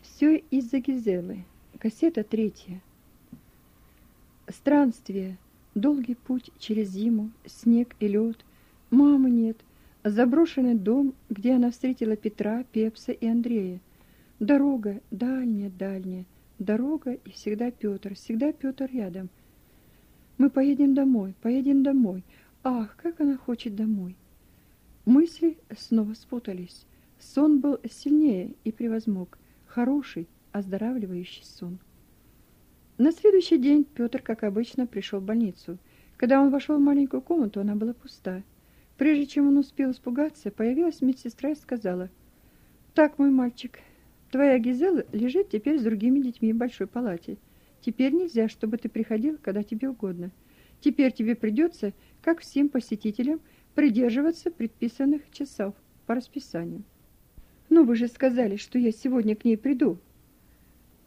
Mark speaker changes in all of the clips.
Speaker 1: Все из-за Гизелы. Кассета третья. Странствие, долгий путь через зиму, снег и лед. Мамы нет. Заброшенный дом, где она встретила Петра, Пепса и Андрея. Дорога дальняя-дальняя. Дорога и всегда Петр, всегда Петр рядом. Мы поедем домой, поедем домой. Ах, как она хочет домой. Мысли снова спутались. Сон был сильнее и превозмог. Хороший, оздоравливающий сон. На следующий день Петр, как обычно, пришел в больницу. Когда он вошел в маленькую комнату, она была пуста. Прежде чем он успел испугаться, появилась медсестра и сказала, «Так, мой мальчик, твоя Гизела лежит теперь с другими детьми в большой палате. Теперь нельзя, чтобы ты приходил, когда тебе угодно. Теперь тебе придется, как всем посетителям, придерживаться предписанных часов по расписанию. Но вы же сказали, что я сегодня к ней приду.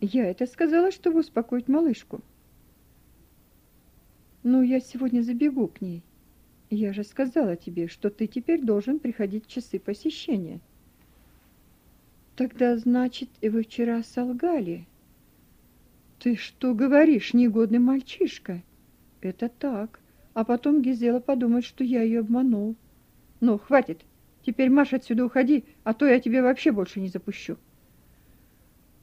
Speaker 1: Я это сказала, чтобы успокоить малышку. Ну, я сегодня забегу к ней. Я же сказала тебе, что ты теперь должен приходить в часы посещения. Тогда, значит, вы вчера солгали. Ты что говоришь, негодный мальчишка? Это так. А потом Гизела подумает, что я ее обманул. Ну, хватит. Теперь, Маша, отсюда уходи, а то я тебя вообще больше не запущу.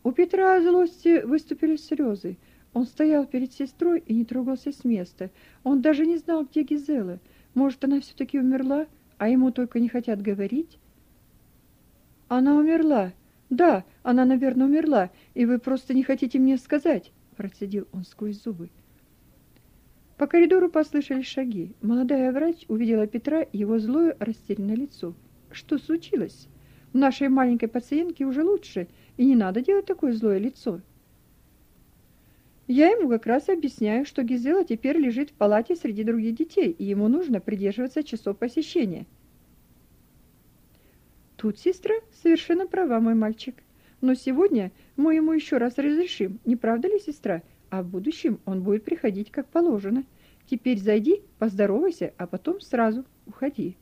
Speaker 1: У Петра от злости выступили слезы. Он стоял перед сестрой и не трогался с места. Он даже не знал, где Гизела. Может, она все-таки умерла, а ему только не хотят говорить? Она умерла. Да, она, наверное, умерла, и вы просто не хотите мне сказать, процедил он сквозь зубы. По коридору послышались шаги. Молодая врач увидела Петра и его злое растерянное лицо. Что случилось? У нашей маленькой пациентки уже лучше, и не надо делать такое злое лицо. Я ему как раз объясняю, что Гизела теперь лежит в палате среди других детей, и ему нужно придерживаться часов посещения. Тут сестра совершенно права, мой мальчик. Но сегодня мы ему еще раз разрешим, не правда ли, сестра? а в будущем он будет приходить как положено. Теперь зайди, поздоровайся, а потом сразу уходи.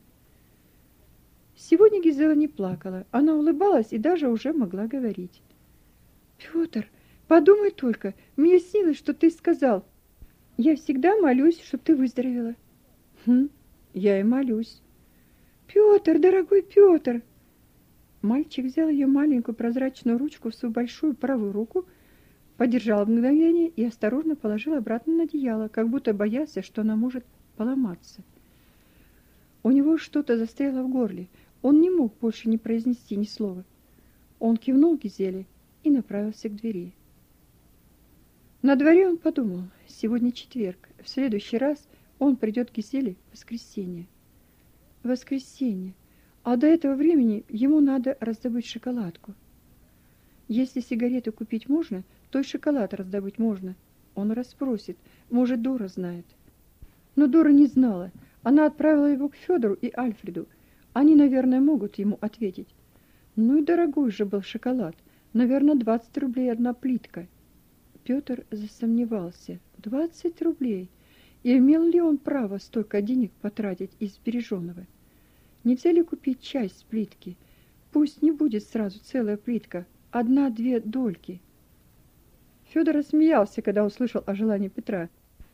Speaker 1: Сегодня Гизела не плакала. Она улыбалась и даже уже могла говорить. Пётр, подумай только, мне снилось, что ты сказал. Я всегда молюсь, чтобы ты выздоровела. Хм, я и молюсь. Пётр, дорогой Пётр. Мальчик взял ее маленькую прозрачную ручку в свою большую правую руку подержал мгновение и осторожно положил обратно на одеяло, как будто боялся, что она может поломаться. У него что-то застряло в горле. Он не мог больше не произнести ни слова. Он кивнул Гизеле и направился к двери. На дворе он подумал: сегодня четверг, в следующий раз он придет к Гизеле в воскресенье. Воскресенье. А до этого времени ему надо раздобыть шоколадку. Если сигареты купить можно, то и шоколад раздобыть можно. Он расспросит, может, Дора знает. Но Дора не знала. Она отправила его к Федору и Альфреду. Они, наверное, могут ему ответить. Ну и дорогой же был шоколад. Наверное, 20 рублей одна плитка. Петр засомневался. 20 рублей. И имел ли он право столько денег потратить из сбереженного? Нельзя ли купить часть плитки? Пусть не будет сразу целая плитка, одна-две дольки. Федор рассмеялся, когда услышал о желании Петра.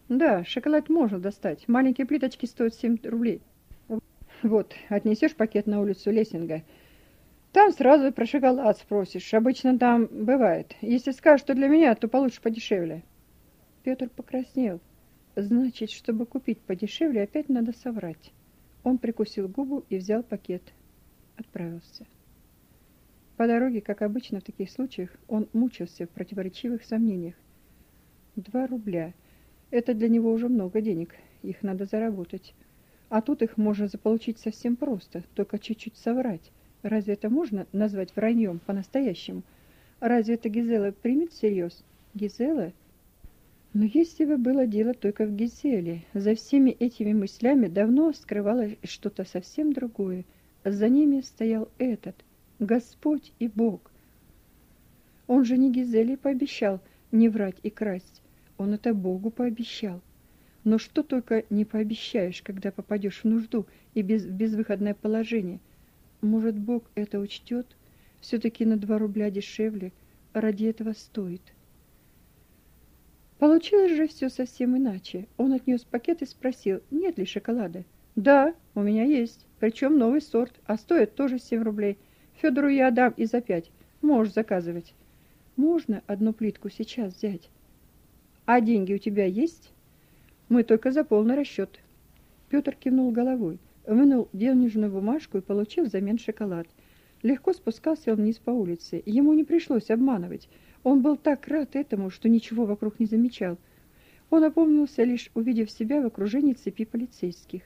Speaker 1: Да, шоколад можно достать. Маленькие плиточки стоят 7 рублей. Вот, отнесешь пакет на улицу Лесинга. Там сразу про шоколад спросишь. Обычно там бывает. Если скажешь, что для меня, то получишь подешевле. Петр покраснел. Значит, чтобы купить подешевле, опять надо соврать. Он прикусил губу и взял пакет. Отправился. По дороге, как обычно в таких случаях, он мучился в противоречивых сомнениях. Два рубля. Это для него уже много денег. Их надо заработать. А тут их можно заполучить совсем просто, только чуть-чуть соврать. Разве это можно назвать враньем по-настоящему? Разве это Гизела примет всерьез? Гизела? Но если бы было дело только в Гизеле, за всеми этими мыслями давно скрывалось что-то совсем другое. За ними стоял этот, Господь и Бог. Он же не Гизеле пообещал не врать и красть. Он это Богу пообещал. Но что только не пообещаешь, когда попадешь в нужду и без, безвыходное положение. Может, Бог это учтет? Все-таки на два рубля дешевле. ради этого стоит. Получилось же все совсем иначе. Он отнес пакет и спросил, нет ли шоколада. Да, у меня есть, причем новый сорт, а стоит тоже 7 рублей. Федору я отдам и за пять. Можешь заказывать. Можно одну плитку сейчас взять? А деньги у тебя есть? Мы только за полный расчет. Петр кивнул головой, вынул денежную бумажку и получил взамен шоколад. Легко спускался он вниз по улице. Ему не пришлось обманывать. Он был так рад этому, что ничего вокруг не замечал. Он опомнился лишь увидев себя в окружении цепи полицейских.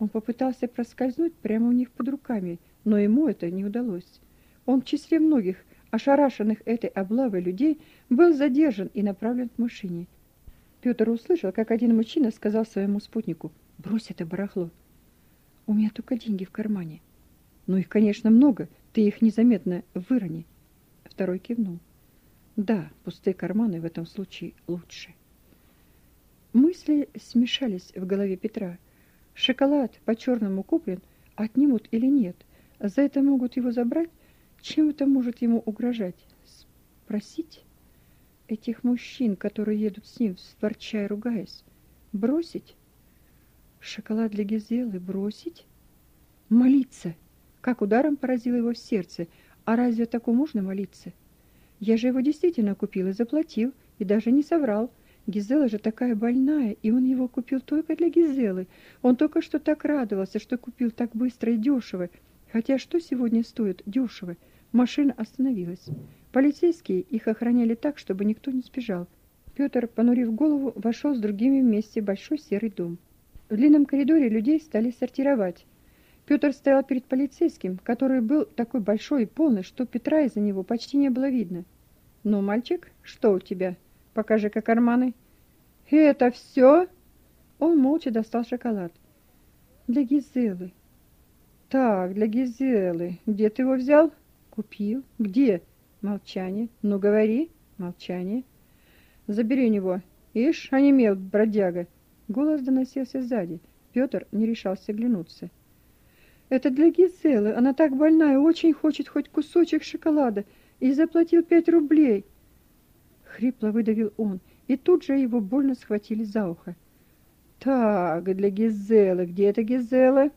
Speaker 1: Он попытался проскользнуть прямо у них под руками, но ему это не удалось. Он в числе многих ошарашенных этой облавой людей был задержан и направлен к машине. Петр услышал, как один мужчина сказал своему спутнику: "Брось это барахло. У меня только деньги в кармане. Ну их, конечно, много, ты их незаметно вырони". Второй кивнул. Да, пустые карманы в этом случае лучше. Мысли смешались в голове Петра. Шоколад по-черному куплен, отнимут или нет? За это могут его забрать? Чем это может ему угрожать? Спросить? Этих мужчин, которые едут с ним, ворча и ругаясь. Бросить? Шоколад для Гизелы бросить? Молиться? Как ударом поразило его сердце. А разве такому можно молиться? Я же его действительно купил и заплатил, и даже не соврал. Гизела же такая больная, и он его купил только для Гизелы. Он только что так радовался, что купил так быстро и дешево. Хотя что сегодня стоит дешево? Машина остановилась. Полицейские их охраняли так, чтобы никто не сбежал. Петр, понурив голову, вошел с другими вместе в большой серый дом. В длинном коридоре людей стали сортировать. Петр стоял перед полицейским, который был такой большой и полный, что Петра из-за него почти не было видно. «Ну, мальчик, что у тебя?» Покажи-ка карманы. Это все? Он молча достал шоколад. Для Гизелы. Так, для Гизелы. Где ты его взял? Купил. Где? Молчание. Ну, говори. Молчание. Забери у него. Ишь, онемел, бродяга. Голос доносился сзади. Петр не решался глянуться. Это для Гизелы. Она так больная, очень хочет хоть кусочек шоколада. И заплатил пять рублей хрипло выдавил он, и тут же его больно схватили за ухо. Так, для Гизелы, где эта Гизела?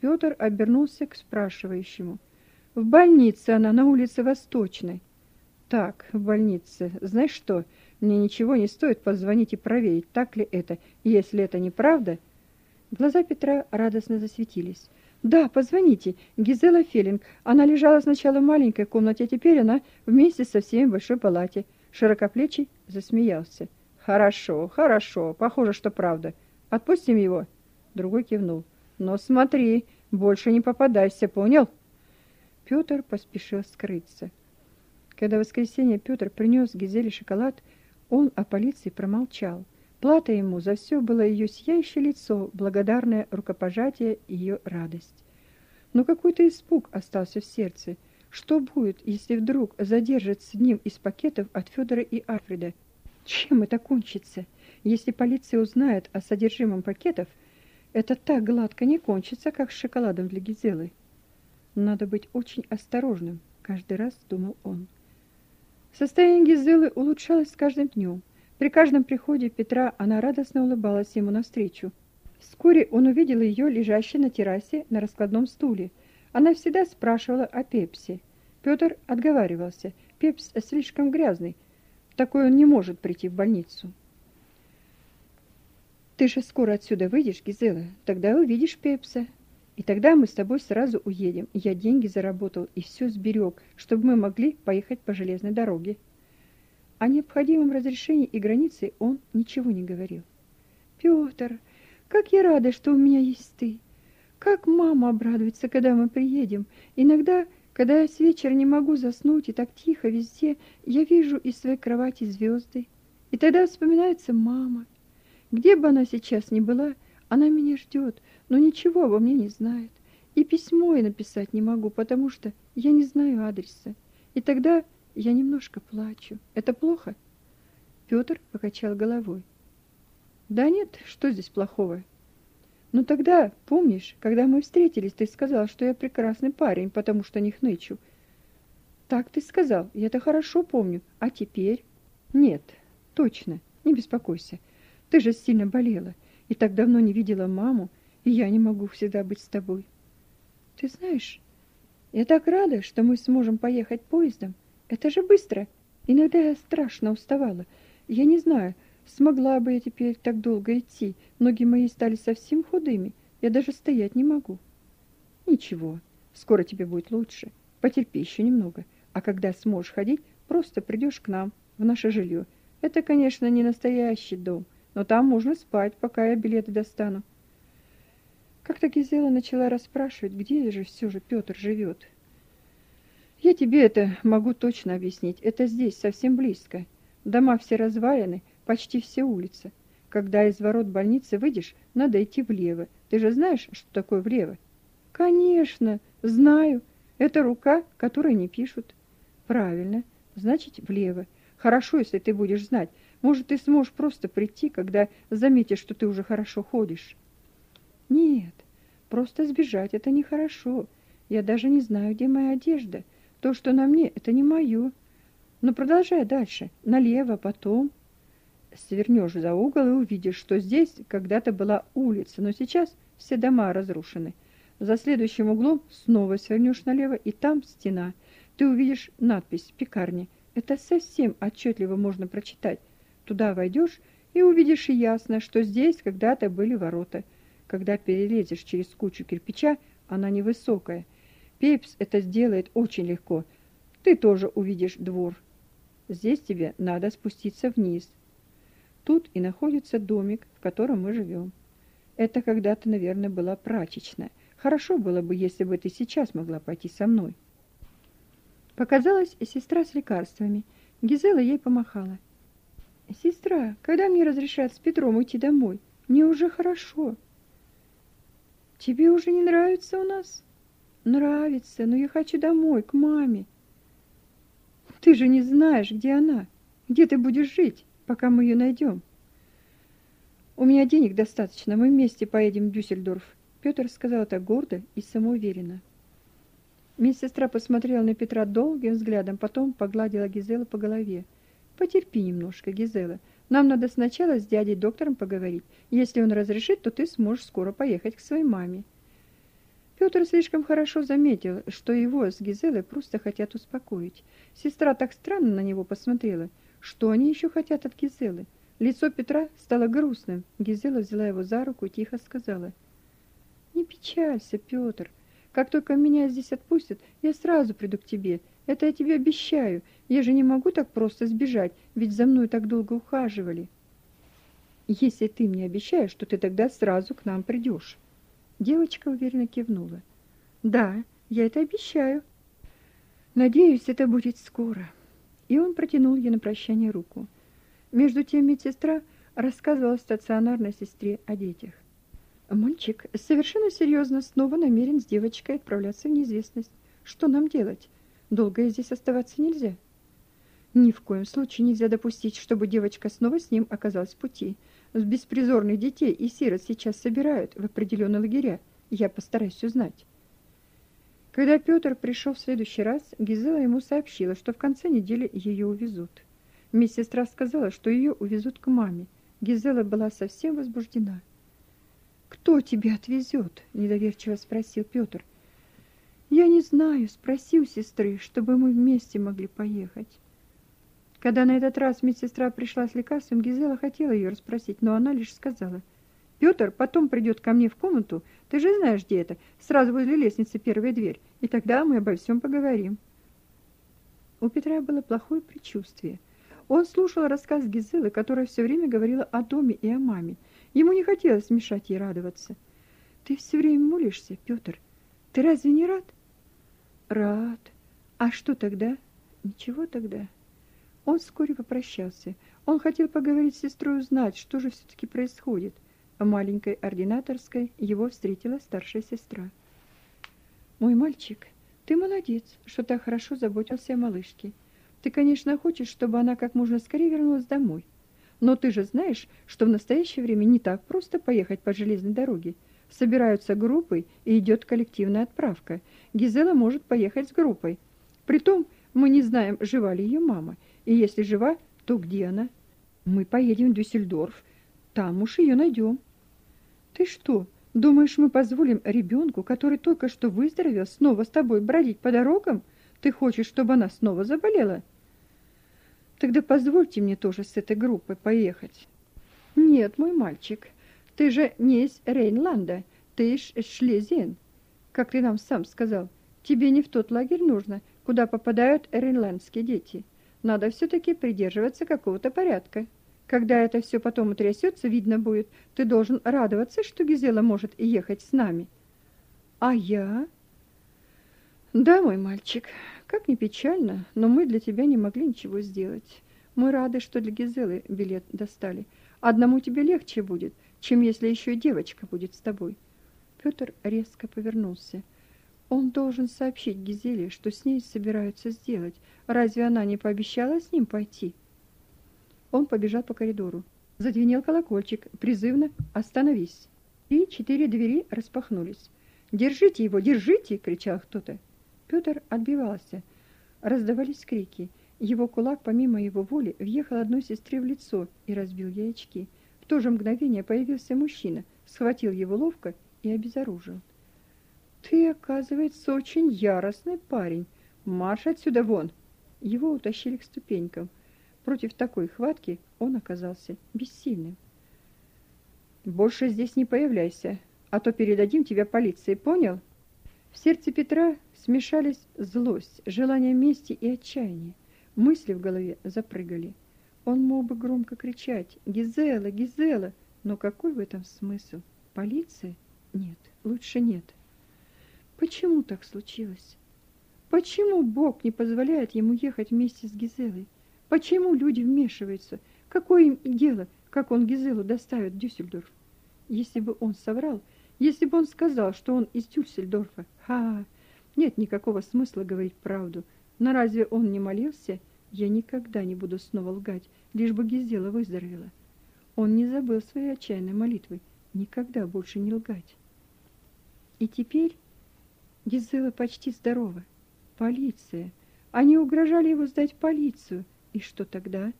Speaker 1: Петр обернулся к спрашивающему. В больнице она на улице Восточной. Так, в больнице. Знаешь что? Мне ничего не стоит позвонить и проверить, так ли это. Если это неправда, глаза Петра радостно засветились. Да, позвоните. Гизела Фелинг. Она лежала сначала в маленькой комнате, а теперь она вместе со всеми в большой палате. Широкоплечий засмеялся. Хорошо, хорошо, похоже, что правда. Отпустим его. Другой кивнул. Но смотри, больше не попадайся, понял? Петр поспешил скрыться. Когда в воскресенье Петр принес Гизеле шоколад, он о полиции промолчал. Плата ему за все было ее сияющее лицо, благодарное рукопожатие и ее радость. Но какой-то испуг остался в сердце. Что будет, если вдруг задержат с ним из пакетов от Федора и Альфреда? Чем это кончится? Если полиция узнает о содержимом пакетов, это так гладко не кончится, как с шоколадом для Гизелы. Надо быть очень осторожным, каждый раз думал он. Состояние Гизелы улучшалось с каждым днем. При каждом приходе Петра она радостно улыбалась ему навстречу. Вскоре он увидел ее лежащей на террасе на раскладном стуле – она всегда спрашивала о Пепси. Петр отговаривался. Пепс слишком грязный. Такой он не может прийти в больницу. Ты же скоро отсюда выйдешь, Гизела. Тогда увидишь Пепса. И тогда мы с тобой сразу уедем. Я деньги заработал и все сберег, чтобы мы могли поехать по железной дороге. О необходимом разрешении и границе он ничего не говорил. Петр, как я рада, что у меня есть ты. Как мама обрадуется, когда мы приедем. Иногда, когда я с вечера не могу заснуть и так тихо везде, я вижу из своей кровати звезды. И тогда вспоминается мама. Где бы она сейчас ни была, она меня ждет, но ничего обо мне не знает. И письмо я написать не могу, потому что я не знаю адреса. И тогда я немножко плачу. Это плохо? Петр покачал головой. Да нет, что здесь плохого? Ну тогда, помнишь, когда мы встретились, ты сказал, что я прекрасный парень, потому что не хнычу. Так ты сказал, я это хорошо помню. А теперь? Нет, точно, не беспокойся. Ты же сильно болела и так давно не видела маму, и я не могу всегда быть с тобой. Ты знаешь, я так рада, что мы сможем поехать поездом. Это же быстро. Иногда я страшно уставала. Я не знаю, смогла бы я теперь так долго идти. Ноги мои стали совсем худыми. Я даже стоять не могу. Ничего, скоро тебе будет лучше. Потерпи еще немного. А когда сможешь ходить, просто придешь к нам, в наше жилье. Это, конечно, не настоящий дом, но там можно спать, пока я билеты достану. Как-то Гизела начала расспрашивать, где же все же Петр живет. Я тебе это могу точно объяснить. Это здесь, совсем близко. Дома все развалены, почти все улицы. Когда из ворот больницы выйдешь, надо идти влево. Ты же знаешь, что такое влево? Конечно, знаю. Это рука, которой не пишут. Правильно. Значит, влево. Хорошо, если ты будешь знать. Может, ты сможешь просто прийти, когда заметишь, что ты уже хорошо ходишь. Нет, просто сбежать это нехорошо. Я даже не знаю, где моя одежда. То, что на мне, это не мое. Но продолжай дальше. Налево, потом. Свернешь за угол и увидишь, что здесь когда-то была улица, но сейчас все дома разрушены. За следующим углом снова свернешь налево, и там стена. Ты увидишь надпись «Пекарня». Это совсем отчетливо можно прочитать. Туда войдешь и увидишь ясно, что здесь когда-то были ворота. Когда перелезешь через кучу кирпича, она невысокая. Пепс это сделает очень легко. Ты тоже увидишь двор. Здесь тебе надо спуститься вниз. Тут и находится домик, в котором мы живем. Это когда-то, наверное, была прачечная. Хорошо было бы, если бы ты сейчас могла пойти со мной. Показалась сестра с лекарствами. Гизела ей помахала. Сестра, когда мне разрешат с Петром уйти домой? Мне уже хорошо. Тебе уже не нравится у нас? Нравится, но я хочу домой, к маме. Ты же не знаешь, где она. Где ты будешь жить, пока мы ее найдем? У меня денег достаточно, мы вместе поедем в Дюссельдорф. Петр сказал это гордо и самоуверенно. Медсестра посмотрела на Петра долгим взглядом, потом погладила Гизелу по голове. Потерпи немножко, Гизела. Нам надо сначала с дядей доктором поговорить. Если он разрешит, то ты сможешь скоро поехать к своей маме. Петр слишком хорошо заметил, что его с Гизелой просто хотят успокоить. Сестра так странно на него посмотрела. Что они еще хотят от Гизелы? Лицо Петра стало грустным. Гизела взяла его за руку и тихо сказала: "Не печалься, Петр. Как только меня здесь отпустят, я сразу приду к тебе. Это я тебе обещаю. Я же не могу так просто сбежать, ведь за мной так долго ухаживали. Если ты мне обещаешь, что ты тогда сразу к нам придешь. Девочка уверенно кивнула. Да, я это обещаю. Надеюсь, это будет скоро. И он протянул ей на прощание руку. Между тем медсестра рассказывала стационарной сестре о детях. Мальчик совершенно серьезно снова намерен с девочкой отправляться в неизвестность. Что нам делать? Долго здесь оставаться нельзя. Ни в коем случае нельзя допустить, чтобы девочка снова с ним оказалась в пути. С беспризорных детей и сирот сейчас собирают в определенные лагеря. Я постараюсь узнать. Когда Петр пришел в следующий раз, Гизела ему сообщила, что в конце недели ее увезут. Медсестра сказала, что ее увезут к маме. Гизела была совсем возбуждена. «Кто тебя отвезет?» – недоверчиво спросил Петр. Я не знаю, спроси у сестры, чтобы мы вместе могли поехать. Когда на этот раз медсестра пришла с лекарством, Гизела хотела ее расспросить, но она лишь сказала: "Петр потом придет ко мне в комнату. Ты же знаешь, где это? Сразу возле лестницы первая дверь, и тогда мы обо всем поговорим". У Петра было плохое предчувствие. Он слушал рассказ Гизелы, которая все время говорила о доме и о маме. Ему не хотелось мешать ей радоваться. Ты все время молишься, Петр. Ты разве не рад? Рад. А что тогда? Ничего тогда. Он вскоре попрощался. Он хотел поговорить с сестрой, узнать, что же все таки происходит. А маленькой ординаторской его встретила старшая сестра. Мой мальчик, ты молодец, что так хорошо заботился о малышке. Ты, конечно, хочешь, чтобы она как можно скорее вернулась домой. Но ты же знаешь, что в настоящее время не так просто поехать по железной дороге собираются группой и идет коллективная отправка. Гизела может поехать с группой. Притом мы не знаем, жива ли ее мама, и если жива, то где она? Мы поедем в Дюссельдорф, там уж ее найдем. Ты что, думаешь, мы позволим ребенку, который только что выздоровел, снова с тобой бродить по дорогам? Ты хочешь, чтобы она снова заболела? Тогда позвольте мне тоже с этой группой поехать. Нет, мой мальчик, ты же не из Рейнланда, ты из Шлезин. Как ты нам сам сказал, тебе не в тот лагерь нужно, куда попадают рейнландские дети. Надо все-таки придерживаться какого-то порядка. Когда это все потом утрясется, видно будет, ты должен радоваться, что Гизела может ехать с нами. А я? Да, мой мальчик, как ни печально, но мы для тебя не могли ничего сделать. Мы рады, что для Гизелы билет достали. Одному тебе легче будет, чем если еще и девочка будет с тобой. Петр резко повернулся. Он должен сообщить Гизеле, что с ней собираются сделать. Разве она не пообещала с ним пойти? Он побежал по коридору. Зазвенел колокольчик, призывно «Остановись!» И четыре двери распахнулись. «Держите его, держите!» — кричал кто-то. Петр отбивался. Раздавались крики. Его кулак, помимо его воли, въехал одной сестре в лицо и разбил ей очки. То же мгновение появился мужчина, схватил его ловко и обезоружил. Ты, оказывается, очень яростный парень. Марш отсюда вон. Его утащили к ступенькам. Против такой хватки он оказался бессильным. Больше здесь не появляйся, а то передадим тебя полиции, понял? В сердце Петра смешались злость, желание мести и отчаяние. Мысли в голове запрыгали. Он мог бы громко кричать: "Гизела, Гизела!" Но какой в этом смысл? Полиция? Нет, лучше нет. Почему так случилось? Почему Бог не позволяет ему ехать вместе с Гизелой? Почему люди вмешиваются? Какое им дело, как он Гизелу доставит в Дюссельдорф? Если бы он соврал, если бы он сказал, что он из Дюссельдорфа, ха, нет никакого смысла говорить правду. Но разве он не молился? Я никогда не буду снова лгать, лишь бы Гизела выздоровела. Он не забыл своей отчаянной молитвы никогда больше не лгать. И теперь Гизела почти здорова. Полиция. Они угрожали его сдать полицию. И что тогда?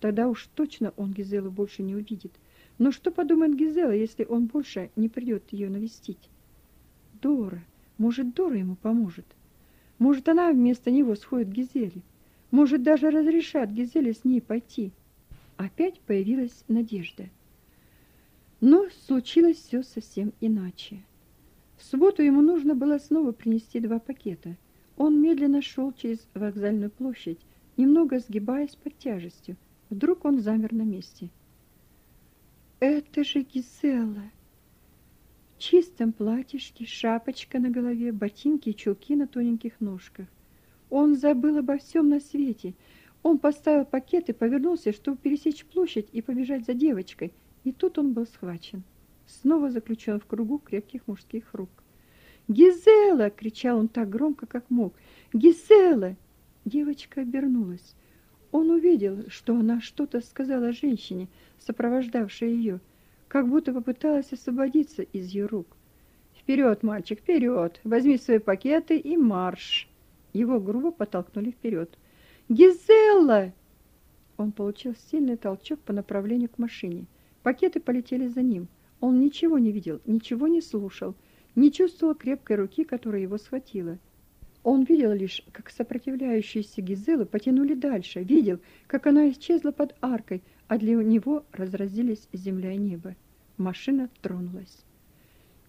Speaker 1: Тогда уж точно он Гизелу больше не увидит. Но что подумает Гизела, если он больше не придет ее навестить? Дора. Может, Дора ему поможет. Может, она вместо него сходит к Гизеле. Может, даже разрешат Гизеле с ней пойти. Опять появилась надежда. Но случилось все совсем иначе. В субботу ему нужно было снова принести два пакета. Он медленно шел через вокзальную площадь, немного сгибаясь под тяжестью. Вдруг он замер на месте. Это же Гизела. В чистом платьишке, шапочка на голове, ботинки и чулки на тоненьких ножках. Он забыл обо всем на свете. Он поставил пакет и повернулся, чтобы пересечь площадь и побежать за девочкой. И тут он был схвачен снова заключен в кругу крепких мужских рук. «Гизела!» — кричал он так громко, как мог. «Гизела!» Девочка обернулась. Он увидел, что она что-то сказала женщине, сопровождавшей ее, как будто попыталась освободиться из ее рук. «Вперед, мальчик, вперед! Возьми свои пакеты и марш!» Его грубо подтолкнули вперед. «Гизелла!» Он получил сильный толчок по направлению к машине. Пакеты полетели за ним. Он ничего не видел, ничего не слушал, не чувствовал крепкой руки, которая его схватила. Он видел лишь, как сопротивляющиеся Гизелы потянули дальше, видел, как она исчезла под аркой, а для него разразились земля и небо. Машина тронулась.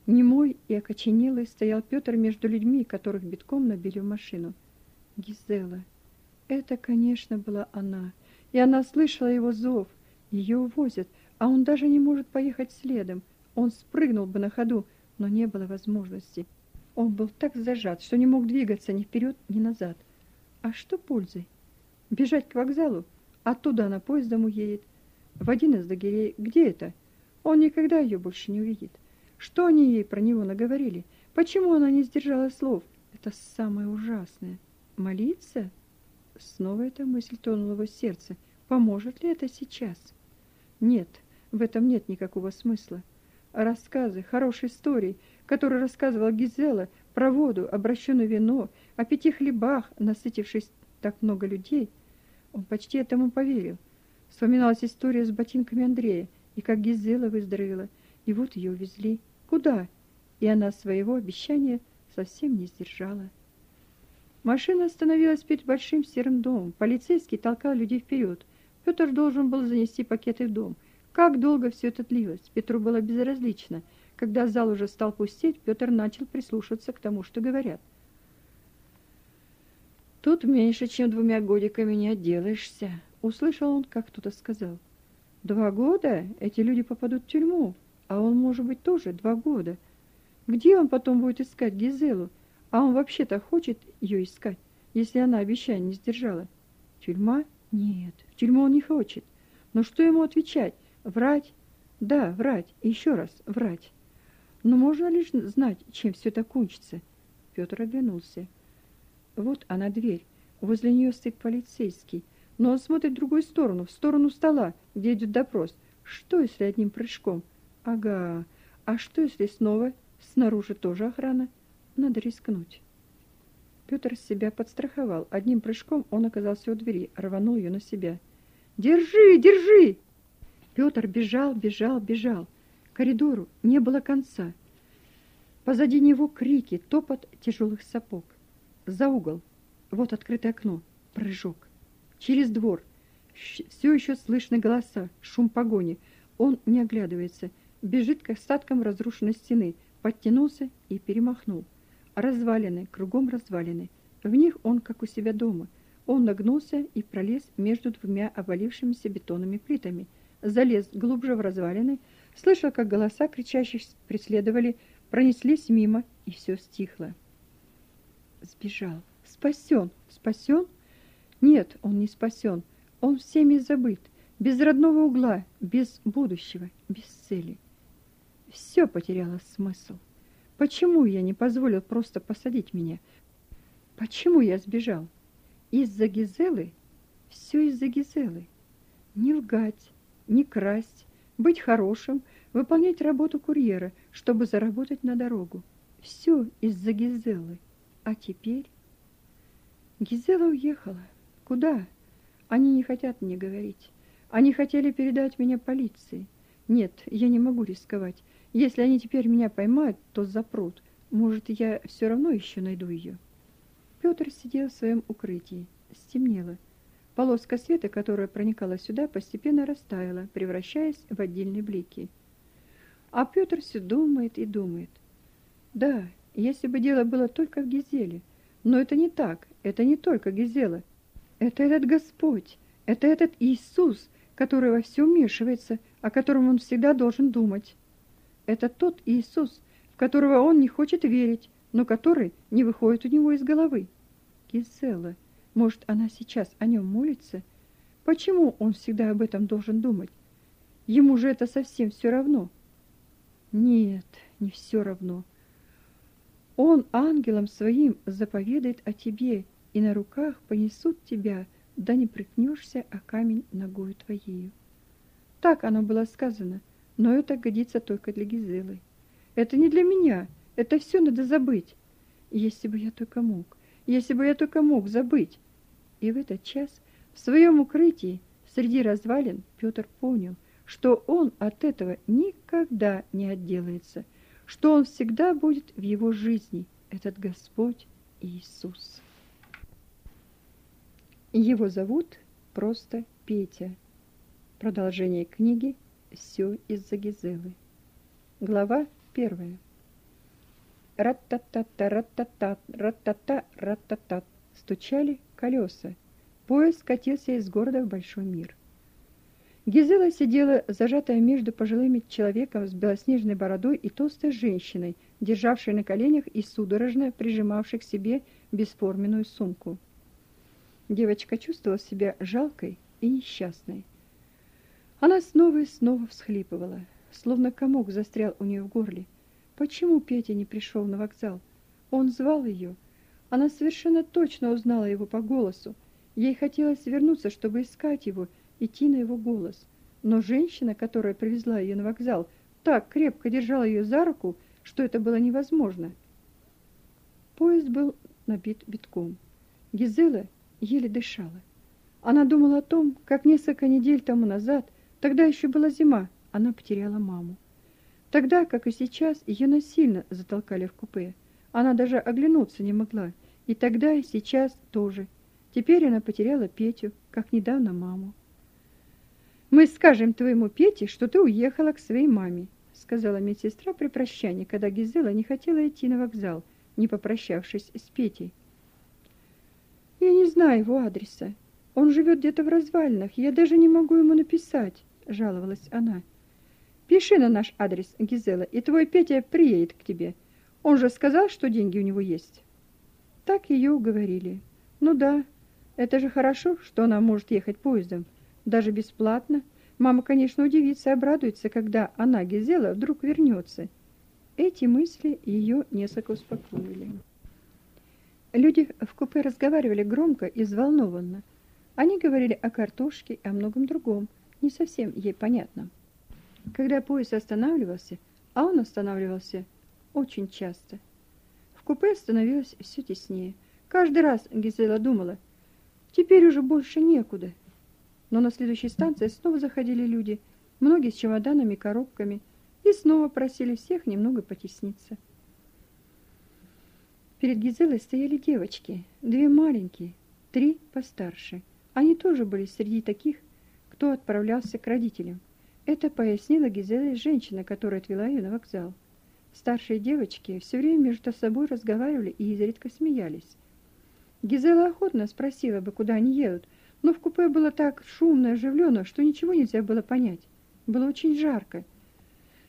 Speaker 1: Немой и окоченелый стоял Петр между людьми, которых битком набили в машину. Гизела. Это, конечно, была она. И она слышала его зов. Ее увозят, а он даже не может поехать следом. Он спрыгнул бы на ходу, но не было возможности. Он был так зажат, что не мог двигаться ни вперед, ни назад. А что пользы? Бежать к вокзалу? Оттуда она поездом уедет. В один из лагерей. Где это? Он никогда ее больше не увидит. Что они ей про него наговорили? Почему она не сдержала слов? Это самое ужасное. Молиться? Снова эта мысль тонула в сердце. Поможет ли это сейчас? Нет, в этом нет никакого смысла. Рассказы, хорошие истории, которые рассказывала Гизела, про воду, обращенное вино, о пяти хлебах, насытившись так много людей, он почти этому поверил. Вспоминалась история с ботинками Андрея, и как Гизела выздоровела, и вот ее увезли. Куда? И она своего обещания совсем не сдержала. Машина остановилась перед большим серым домом. Полицейский толкал людей вперед. Петр должен был занести пакеты в дом. Как долго все это длилось, Петру было безразлично. Когда зал уже стал пустеть, Петр начал прислушиваться к тому, что говорят. «Тут меньше, чем двумя годиками не отделаешься», — услышал он, как кто-то сказал. «Два года? Эти люди попадут в тюрьму, а он, может быть, тоже два года. Где он потом будет искать Гизелу? А он вообще-то хочет ее искать, если она обещание не сдержала. Тюрьма? Нет, в тюрьму он не хочет. Но что ему отвечать? Врать? Да, врать. Еще раз врать. Но можно лишь знать, чем все это кончится? Петр оглянулся. Вот она дверь. Возле нее стоит полицейский. Но он смотрит в другую сторону, в сторону стола, где идет допрос. Что, если одним прыжком? Ага. А что, если снова снаружи тоже охрана? Надо рискнуть. Петр себя подстраховал. Одним прыжком он оказался у двери, рванул ее на себя. «Держи, держи!» Петр бежал, бежал, бежал. Коридору не было конца. Позади него крики, топот тяжелых сапог. За угол. Вот открытое окно. Прыжок. Через двор. Все еще слышны голоса, шум погони. Он не оглядывается. Бежит к остаткам разрушенной стены. Подтянулся и перемахнул. Развалины, кругом развалины. В них он, как у себя дома. Он нагнулся и пролез между двумя обвалившимися бетонными плитами. Залез глубже в развалины, слышал, как голоса кричащих преследовали, пронеслись мимо, и все стихло. Сбежал. Спасен. Спасен? Нет, он не спасен. Он всеми забыт. Без родного угла, без будущего, без цели. Все потеряло смысл. Почему я не позволил просто посадить меня? Почему я сбежал? Из-за Гизелы? Все из-за Гизелы. Не лгать, не красть, быть хорошим, выполнять работу курьера, чтобы заработать на дорогу. Все из-за Гизелы. А теперь... Гизела уехала. Куда? Они не хотят мне говорить. Они хотели передать меня полиции. Нет, я не могу рисковать. Если они теперь меня поймают, то запрут. Может, я все равно еще найду ее. Петр сидел в своем укрытии. Стемнело. Полоска света, которая проникала сюда, постепенно растаяла, превращаясь в отдельные блики. А Петр все думает и думает. Да, если бы дело было только в Гизеле. Но это не так, это не только Гизела. Это этот Господь, это этот Иисус, который во все вмешивается, о котором он всегда должен думать. Это тот Иисус, в которого он не хочет верить, но который не выходит у него из головы. Гизела, может, она сейчас о нем молится? Почему он всегда об этом должен думать? Ему же это совсем все равно. Нет, не все равно. Он ангелом своим заповедает о тебе, и на руках понесут тебя, да не прикнешься о камень ногою твоею. Так оно было сказано — но это годится только для Гизелы. Это не для меня. Это все надо забыть. Если бы я только мог. Если бы я только мог забыть. И в этот час в своем укрытии среди развалин Петр понял, что он от этого никогда не отделается, что он всегда будет в его жизни, этот Господь Иисус. Его зовут просто Петя. Продолжение книги все из-за Гизелы. Глава первая. Rat-та-та-та, рат-та-та, рат-та-та, рат-та-та. Стучали колеса. Поезд катился из города в большой мир. Гизела сидела, зажатая между пожилым человеком с белоснежной бородой и толстой женщиной, державшей на коленях и судорожно прижимавшей к себе бесформенную сумку. Девочка чувствовала себя жалкой и несчастной. Она снова и снова всхлипывала, словно комок застрял у нее в горле. Почему Петя не пришел на вокзал? Он звал ее. Она совершенно точно узнала его по голосу. Ей хотелось вернуться, чтобы искать его, идти на его голос. Но женщина, которая привезла ее на вокзал, так крепко держала ее за руку, что это было невозможно. Поезд был набит битком. Гизела еле дышала. Она думала о том, как несколько недель тому назад, тогда еще была зима, она потеряла маму. Тогда, как и сейчас, ее насильно затолкали в купе. Она даже оглянуться не могла. И тогда, и сейчас тоже. Теперь она потеряла Петю, как недавно маму. «Мы скажем твоему Пете, что ты уехала к своей маме», сказала медсестра при прощании, когда Гизела не хотела идти на вокзал, не попрощавшись с Петей. «Я не знаю его адреса. Он живет где-то в развалинах, я даже не могу ему написать», жаловалась она. «Пиши на наш адрес, Гизела, и твой Петя приедет к тебе. Он же сказал, что деньги у него есть». Так ее уговорили. «Ну да, это же хорошо, что она может ехать поездом, даже бесплатно. Мама, конечно, удивится и обрадуется, когда она, Гизела, вдруг вернется. Эти мысли ее несколько успокоили. Люди в купе разговаривали громко и взволнованно. Они говорили о картошке и о многом другом, не совсем ей понятном. Когда поезд останавливался, а он останавливался очень часто, в купе становилось все теснее. Каждый раз Гизела думала – Теперь уже больше некуда. Но на следующей станции снова заходили люди, многие с чемоданами коробками, и снова просили всех немного потесниться. Перед Гизелой стояли девочки, две маленькие, три постарше. Они тоже были среди таких, кто отправлялся к родителям. Это пояснила Гизеле женщина, которая отвела ее на вокзал. Старшие девочки все время между собой разговаривали и изредка смеялись. Гизела охотно спросила бы, куда они едут, но в купе было так шумно и оживленно, что ничего нельзя было понять. Было очень жарко.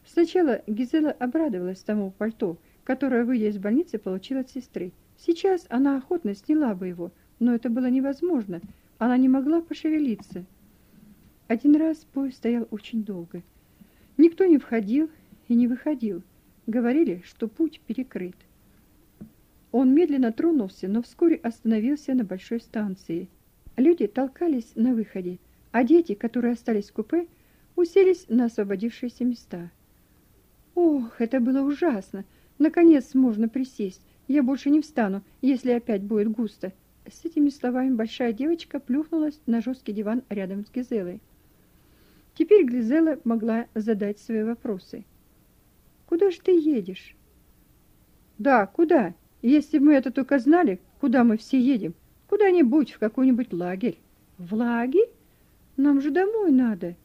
Speaker 1: Сначала Гизела обрадовалась тому пальто, которое, выйдя из больницы, получила от сестры. Сейчас она охотно сняла бы его, но это было невозможно. Она не могла пошевелиться. Один раз поезд стоял очень долго. Никто не входил и не выходил. Говорили, что путь перекрыт. Он медленно тронулся, но вскоре остановился на большой станции. Люди толкались на выходе, а дети, которые остались в купе, уселись на освободившиеся места. Ох, это было ужасно. Наконец можно присесть. Я больше не встану, если опять будет густо. С этими словами большая девочка плюхнулась на жесткий диван рядом с Гизелой. Теперь Гизела могла задать свои вопросы. Куда же ты едешь? Да, куда? Если бы мы это только знали, куда мы все едем, куда-нибудь в какой-нибудь лагерь. В лагерь? Нам же домой надо.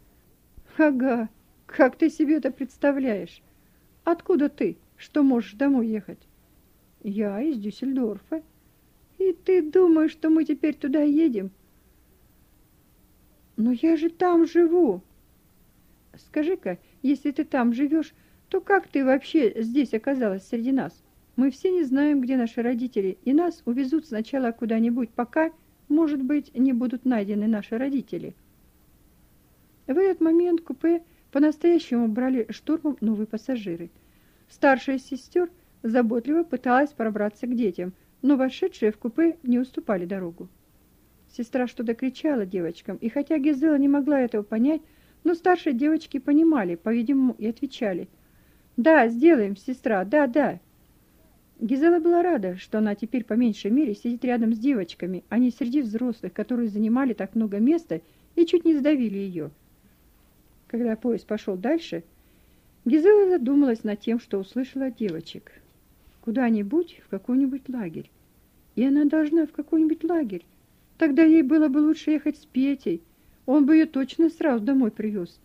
Speaker 1: Ага, как ты себе это представляешь? Откуда ты, что можешь домой ехать? Я из Дюссельдорфа. И ты думаешь, что мы теперь туда едем? Но я же там живу. Скажи-ка, если ты там живешь, то как ты вообще здесь оказалась среди нас? Мы все не знаем, где наши родители, и нас увезут сначала куда-нибудь, пока, может быть, не будут найдены наши родители. В этот момент купе по-настоящему брали штурмом новые пассажиры. Старшая сестер заботливо пыталась пробраться к детям, но вошедшие в купе не уступали дорогу. Сестра что-то кричала девочкам, и хотя Гизела не могла этого понять, но старшие девочки понимали, по-видимому, и отвечали. «Да, сделаем, сестра, да, да». Гизела была рада, что она теперь по меньшей мере сидит рядом с девочками, а не среди взрослых, которые занимали так много места и чуть не сдавили ее. Когда поезд пошел дальше, Гизела задумалась над тем, что услышала от девочек. Куда-нибудь, в какой-нибудь лагерь. И она должна в какой-нибудь лагерь. Тогда ей было бы лучше ехать с Петей. Он бы ее точно сразу домой привез.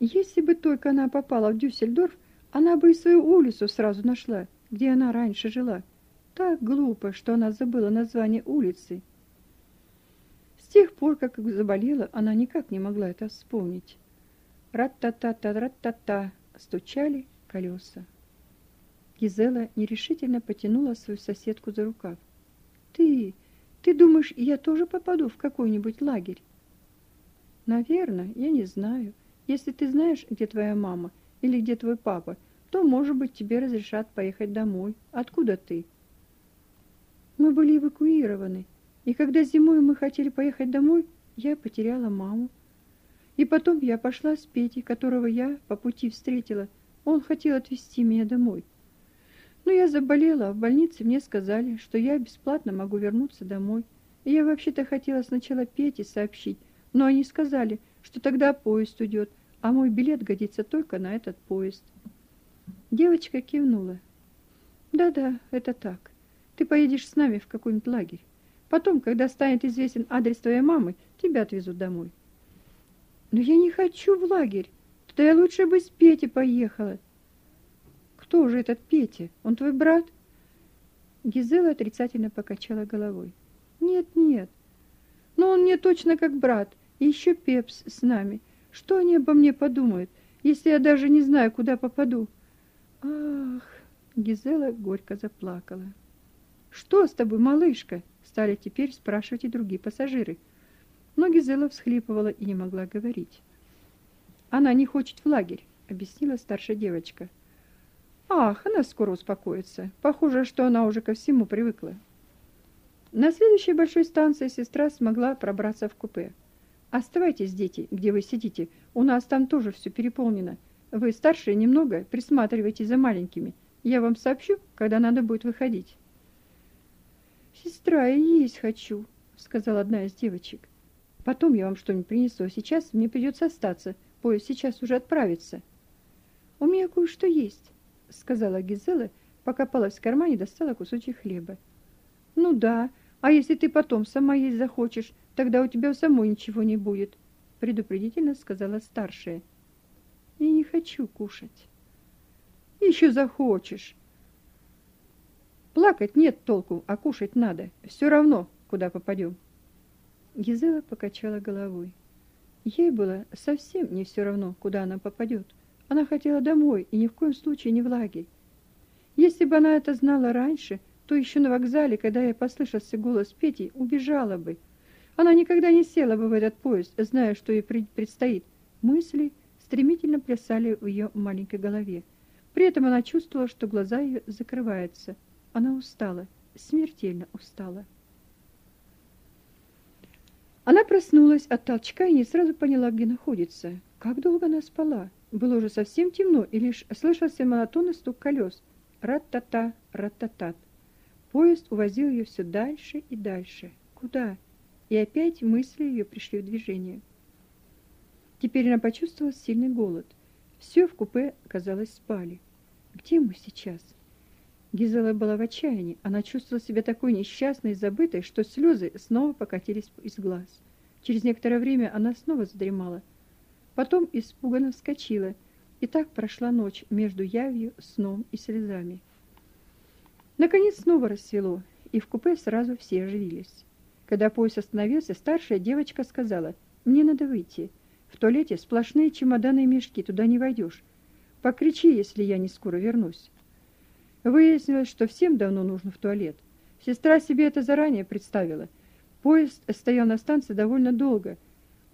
Speaker 1: Если бы только она попала в Дюссельдорф, она бы и свою улицу сразу нашла где она раньше жила. Так глупо, что она забыла название улицы. С тех пор, как заболела, она никак не могла это вспомнить. Рат-та-та-та, рат-та-та, стучали колеса. Гизела нерешительно потянула свою соседку за рукав. «Ты, ты думаешь, я тоже попаду в какой-нибудь лагерь?» «Наверное, я не знаю. Если ты знаешь, где твоя мама или где твой папа, то, может быть, тебе разрешат поехать домой. Откуда ты? Мы были эвакуированы, и когда зимой мы хотели поехать домой, я потеряла маму. И потом я пошла с Петей, которого я по пути встретила. Он хотел отвезти меня домой. Но я заболела, а в больнице мне сказали, что я бесплатно могу вернуться домой. И я вообще-то хотела сначала Пете сообщить, но они сказали, что тогда поезд уйдет, а мой билет годится только на этот поезд. Девочка кивнула. Да-да, это так. Ты поедешь с нами в какой-нибудь лагерь. Потом, когда станет известен адрес твоей мамы, тебя отвезут домой. Но я не хочу в лагерь. Тогда я лучше бы с Петей поехала. Кто же этот Петя? Он твой брат? Гизела отрицательно покачала головой. Нет, нет. Но он мне точно как брат. Еще Пепс с нами. Что они обо мне подумают, если я даже не знаю, куда попаду? Ах, Гизела горько заплакала. Что с тобой, малышка? стали теперь спрашивать и другие пассажиры. Но Гизела всхлипывала и не могла говорить. Она не хочет в лагерь, объяснила старшая девочка. Ах, она скоро успокоится. Похоже, что она уже ко всему привыкла. На следующей большой станции сестра смогла пробраться в купе. Оставайтесь, дети, где вы сидите. У нас там тоже все переполнено. Вы старшие немного присматривайте за маленькими. Я вам сообщу, когда надо будет выходить. Сестра, я есть хочу, сказала одна из девочек. Потом я вам что-нибудь принесу, а сейчас мне придется остаться. Поезд сейчас уже отправится. У меня кое-что есть сказала Гизела, покопалась в кармане и достала кусочек хлеба. Ну да, а если ты потом сама есть захочешь, тогда у тебя самой ничего не будет, предупредительно сказала старшая. Я не хочу кушать. Еще захочешь. Плакать нет толку, а кушать надо. Все равно, куда попадем. Гизела покачала головой. Ей было совсем не все равно, куда она попадет. Она хотела домой и ни в коем случае не в лагерь. Если бы она это знала раньше, то еще на вокзале, когда я послышался голос Пети, убежала бы. Она никогда не села бы в этот поезд, зная, что ей предстоит. Мысли стремительно плясали в ее маленькой голове. При этом она чувствовала, что глаза ее закрываются. Она устала, смертельно устала. Она проснулась от толчка и не сразу поняла, где находится. Как долго она спала? Было уже совсем темно, и лишь слышался монотонный стук колес. Рат-та-та, рат-та-тат. Поезд увозил ее все дальше и дальше. Куда? И опять мысли ее пришли в движение. Теперь она почувствовала сильный голод. Все в купе, казалось, спали. Где мы сейчас? Гизела была в отчаянии. Она чувствовала себя такой несчастной и забытой, что слезы снова покатились из глаз. Через некоторое время она снова задремала – Потом испуганно вскочила, и так прошла ночь между явью, сном и слезами. Наконец снова рассвело, и в купе сразу все оживились. Когда поезд остановился, старшая девочка сказала: "Мне надо выйти. В туалете сплошные чемоданы и мешки, туда не войдешь. Покричи, если я не скоро вернусь". Выяснилось, что всем давно нужно в туалет. Сестра себе это заранее представила. Поезд стоял на станции довольно долго,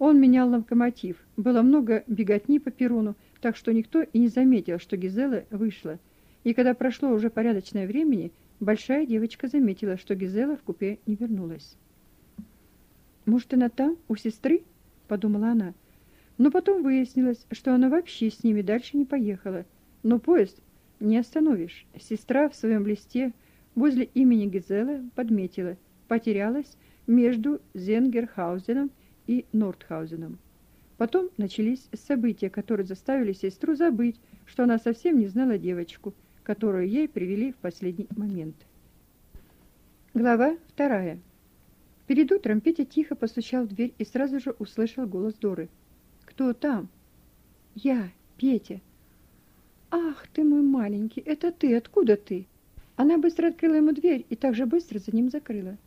Speaker 1: он менял локомотив. Было много беготни по перрону, так что никто и не заметил, что Гизела вышла. И когда прошло уже порядочное времени, большая девочка заметила, что Гизела в купе не вернулась. Может, она там, у сестры, подумала она. Но потом выяснилось, что она вообще с ними дальше не поехала. Но поезд не остановишь. Сестра в своем листе возле имени Гизела подметила: потерялась между Зенгерхаузеном и Нордхаузеном. Потом начались события, которые заставили сестру забыть, что она совсем не знала девочку, которую ей привели в последний момент. Глава вторая. Перед утром Петя тихо постучал в дверь и сразу же услышал голос Доры. «Кто там?» «Я, Петя». «Ах ты мой маленький, это ты, откуда ты?» Она быстро открыла ему дверь и также быстро за ним закрыла.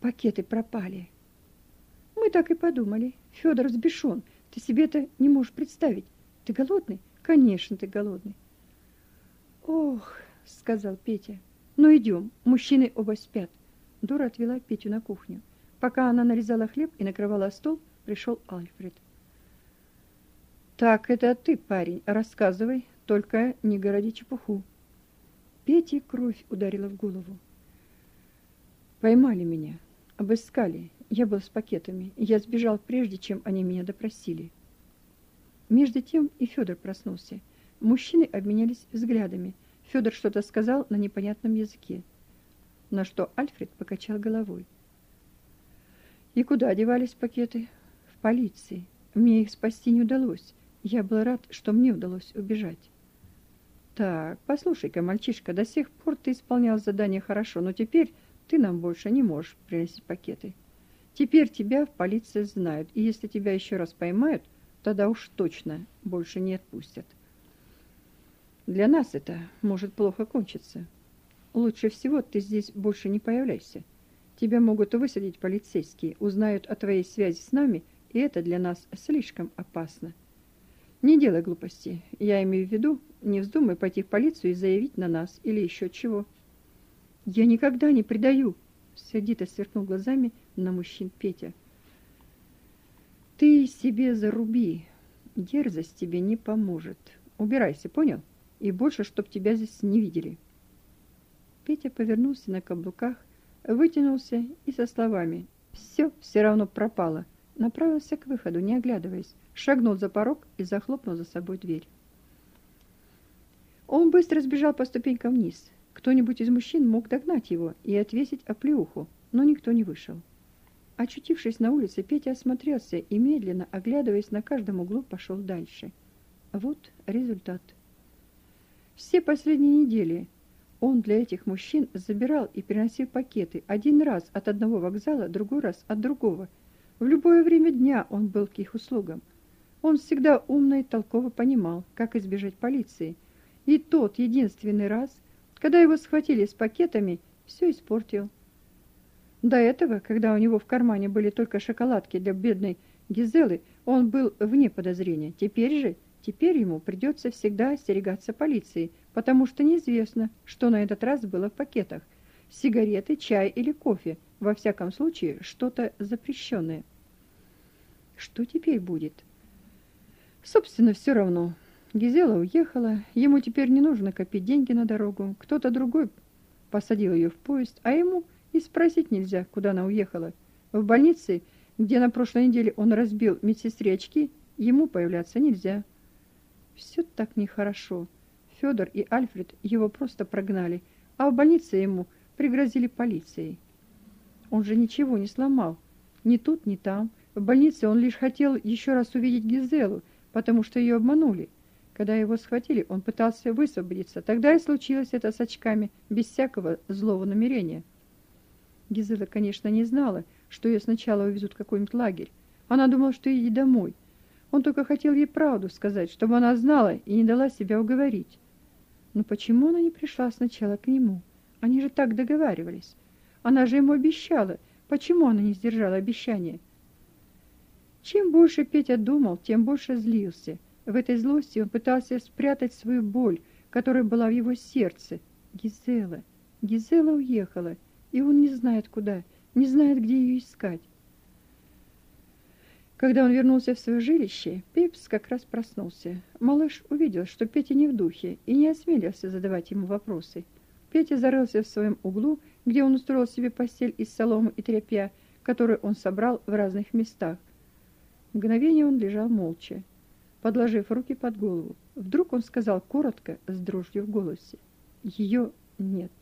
Speaker 1: «Пакеты пропали», мы так и подумали. Федор взбешен. Ты себе это не можешь представить. Ты голодный? Конечно, ты голодный. Ох, сказал Петя. Ну идем, мужчины оба спят. Дора отвела Петю на кухню. Пока она нарезала хлеб и накрывала стол, пришел Альфред. Так, это ты, парень, рассказывай, только не городи чепуху. Пете кровь ударила в голову. Поймали меня, обыскали, я был с пакетами, я сбежал прежде, чем они меня допросили. Между тем и Федор проснулся. Мужчины обменялись взглядами. Федор что-то сказал на непонятном языке, на что Альфред покачал головой. И куда девались пакеты? В полиции. Мне их спасти не удалось. Я был рад, что мне удалось убежать. Так, послушай-ка, мальчишка, до сих пор ты исполнял задание хорошо, но теперь ты нам больше не можешь приносить пакеты. Теперь тебя в полиции знают, и если тебя еще раз поймают, тогда уж точно больше не отпустят. Для нас это может плохо кончиться. Лучше всего ты здесь больше не появляйся. Тебя могут высадить полицейские, узнают о твоей связи с нами, и это для нас слишком опасно. Не делай глупостей. Я имею в виду, не вздумай пойти в полицию и заявить на нас или еще чего. Я никогда не предаю, сердито сверкнул глазами на мужчин Петя. Ты себе заруби. Дерзость тебе не поможет. Убирайся, понял? и больше, чтоб тебя здесь не видели. Петя повернулся на каблуках, вытянулся и со словами «Все, все равно пропало», направился к выходу, не оглядываясь, шагнул за порог и захлопнул за собой дверь. Он быстро сбежал по ступенькам вниз. Кто-нибудь из мужчин мог догнать его и отвесить оплеуху, но никто не вышел. Очутившись на улице, Петя осмотрелся и, медленно, оглядываясь на каждом углу, пошел дальше. Вот результат. Все последние недели он для этих мужчин забирал и переносил пакеты один раз от одного вокзала, другой раз от другого. В любое время дня он был к их услугам. Он всегда умно и толково понимал, как избежать полиции. И тот единственный раз, когда его схватили с пакетами, все испортил. До этого, когда у него в кармане были только шоколадки для бедной Гизелы, он был вне подозрения. Теперь же Теперь ему придется всегда остерегаться полиции, потому что неизвестно, что на этот раз было в пакетах: сигареты, чай или кофе, во всяком случае, что-то запрещенное. Что теперь будет? Собственно, все равно. Гизела уехала, ему теперь не нужно копить деньги на дорогу. Кто-то другой посадил ее в поезд, а ему и спросить нельзя, куда она уехала. В больнице, где на прошлой неделе он разбил медсестре очки, ему появляться нельзя. Все так нехорошо. Федор и Альфред его просто прогнали, а в больнице ему пригрозили полицией. Он же ничего не сломал, ни тут, ни там. В больнице он лишь хотел еще раз увидеть Гизелу, потому что ее обманули. Когда его схватили, он пытался высвободиться. Тогда и случилось это с очками, без всякого злого намерения. Гизела, конечно, не знала, что ее сначала увезут в какой-нибудь лагерь. Она думала, что едет домой. Он только хотел ей правду сказать, чтобы она знала и не дала себя уговорить. Но почему она не пришла сначала к нему? Они же так договаривались. Она же ему обещала. Почему она не сдержала обещания? Чем больше Петя думал, тем больше злился. В этой злости он пытался спрятать свою боль, которая была в его сердце. Гизела. Гизела уехала, и он не знает куда, не знает, где ее искать. Когда он вернулся в свое жилище, Пепс как раз проснулся. Малыш увидел, что Петя не в духе, и не осмелился задавать ему вопросы. Петя зарылся в своем углу, где он устроил себе постель из соломы и тряпья, которую он собрал в разных местах. Мгновение он лежал молча, подложив руки под голову. Вдруг он сказал коротко, с дрожью в голосе: «Ее нет".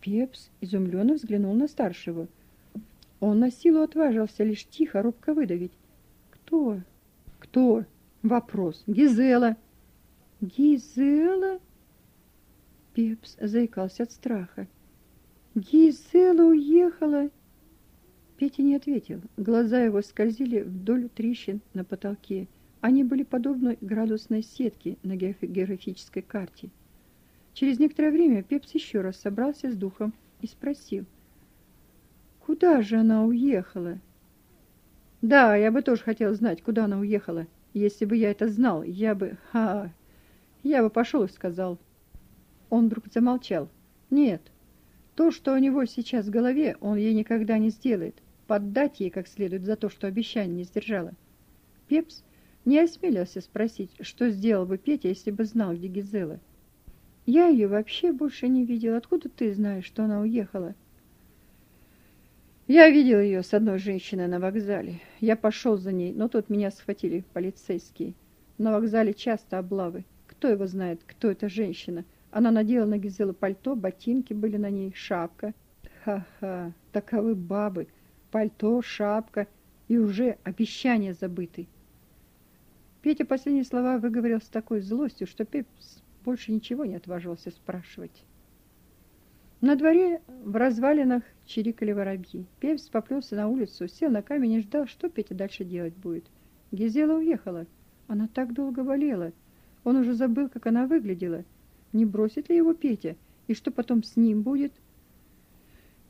Speaker 1: Пепс изумленно взглянул на старшего. Он на силу отважился лишь тихо, робко выдавить. «Кто? Кто?» Вопрос. «Гизела!» «Гизела?» Пепс заикался от страха. «Гизела уехала!» Петя не ответил. Глаза его скользили вдоль трещин на потолке. Они были подобны градусной сетке на географической карте. Через некоторое время Пепс еще раз собрался с духом и спросил. Куда же она уехала? Да, я бы тоже хотел знать, куда она уехала. Если бы я это знал, я бы... Ха, я бы пошел и сказал. Он вдруг замолчал. Нет, то, что у него сейчас в голове, он ей никогда не сделает. Поддать ей как следует за то, что обещание не сдержала. Пепс не осмелился спросить, что сделал бы Петя, если бы знал, где Гизела. Я ее вообще больше не видел. Откуда ты знаешь, что она уехала? Я видел ее с одной женщиной на вокзале. Я пошел за ней, но тут меня схватили полицейские. На вокзале часто облавы. Кто его знает, кто эта женщина? Она надела на Гизелу пальто, ботинки были на ней, шапка. Ха-ха, таковы бабы. Пальто, шапка и уже обещания забыты. Петя последние слова выговорил с такой злостью, что Пепс больше ничего не отваживался спрашивать. На дворе в развалинах чирикали воробьи. Пепс поплелся на улицу, сел на камень и ждал, что Петя дальше делать будет. Гизела уехала. Она так долго болела. Он уже забыл, как она выглядела. Не бросит ли его Петя? И что потом с ним будет?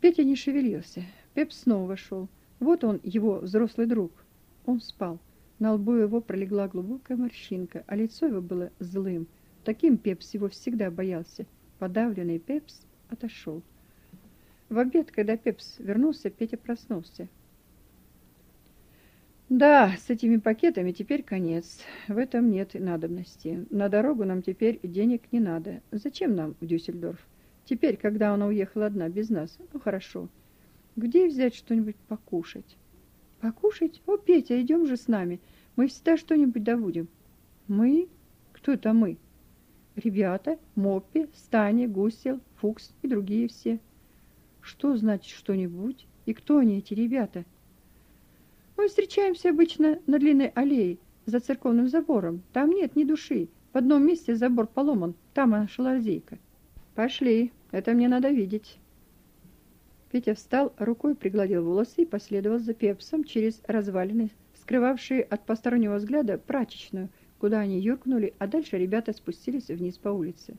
Speaker 1: Петя не шевелился. Пеп снова вошел. Вот он, его взрослый друг. Он спал. На лбу его пролегла глубокая морщинка, а лицо его было злым. Таким Пепс его всегда боялся. Подавленный Пепс отошел. В обед, когда Пепс вернулся, Петя проснулся. Да, с этими пакетами теперь конец. В этом нет надобности. На дорогу нам теперь денег не надо. Зачем нам в Дюссельдорф? Теперь, когда она уехала одна без нас. Ну хорошо. Где взять что-нибудь покушать? Покушать? О, Петя, идем же с нами. Мы всегда что-нибудь добудем. Мы? Кто это мы? Ребята, Моппи, Стани, Гусел, Фукс и другие все. Что значит что-нибудь? И кто они, эти ребята? Мы встречаемся обычно на длинной аллее за церковным забором. Там нет ни души. В одном месте забор поломан, там наша лазейка. Пошли, это мне надо видеть. Петя встал, рукой пригладил волосы и последовал за Пепсом через развалины, скрывавшие от постороннего взгляда прачечную, куда они юркнули, а дальше ребята спустились вниз по улице.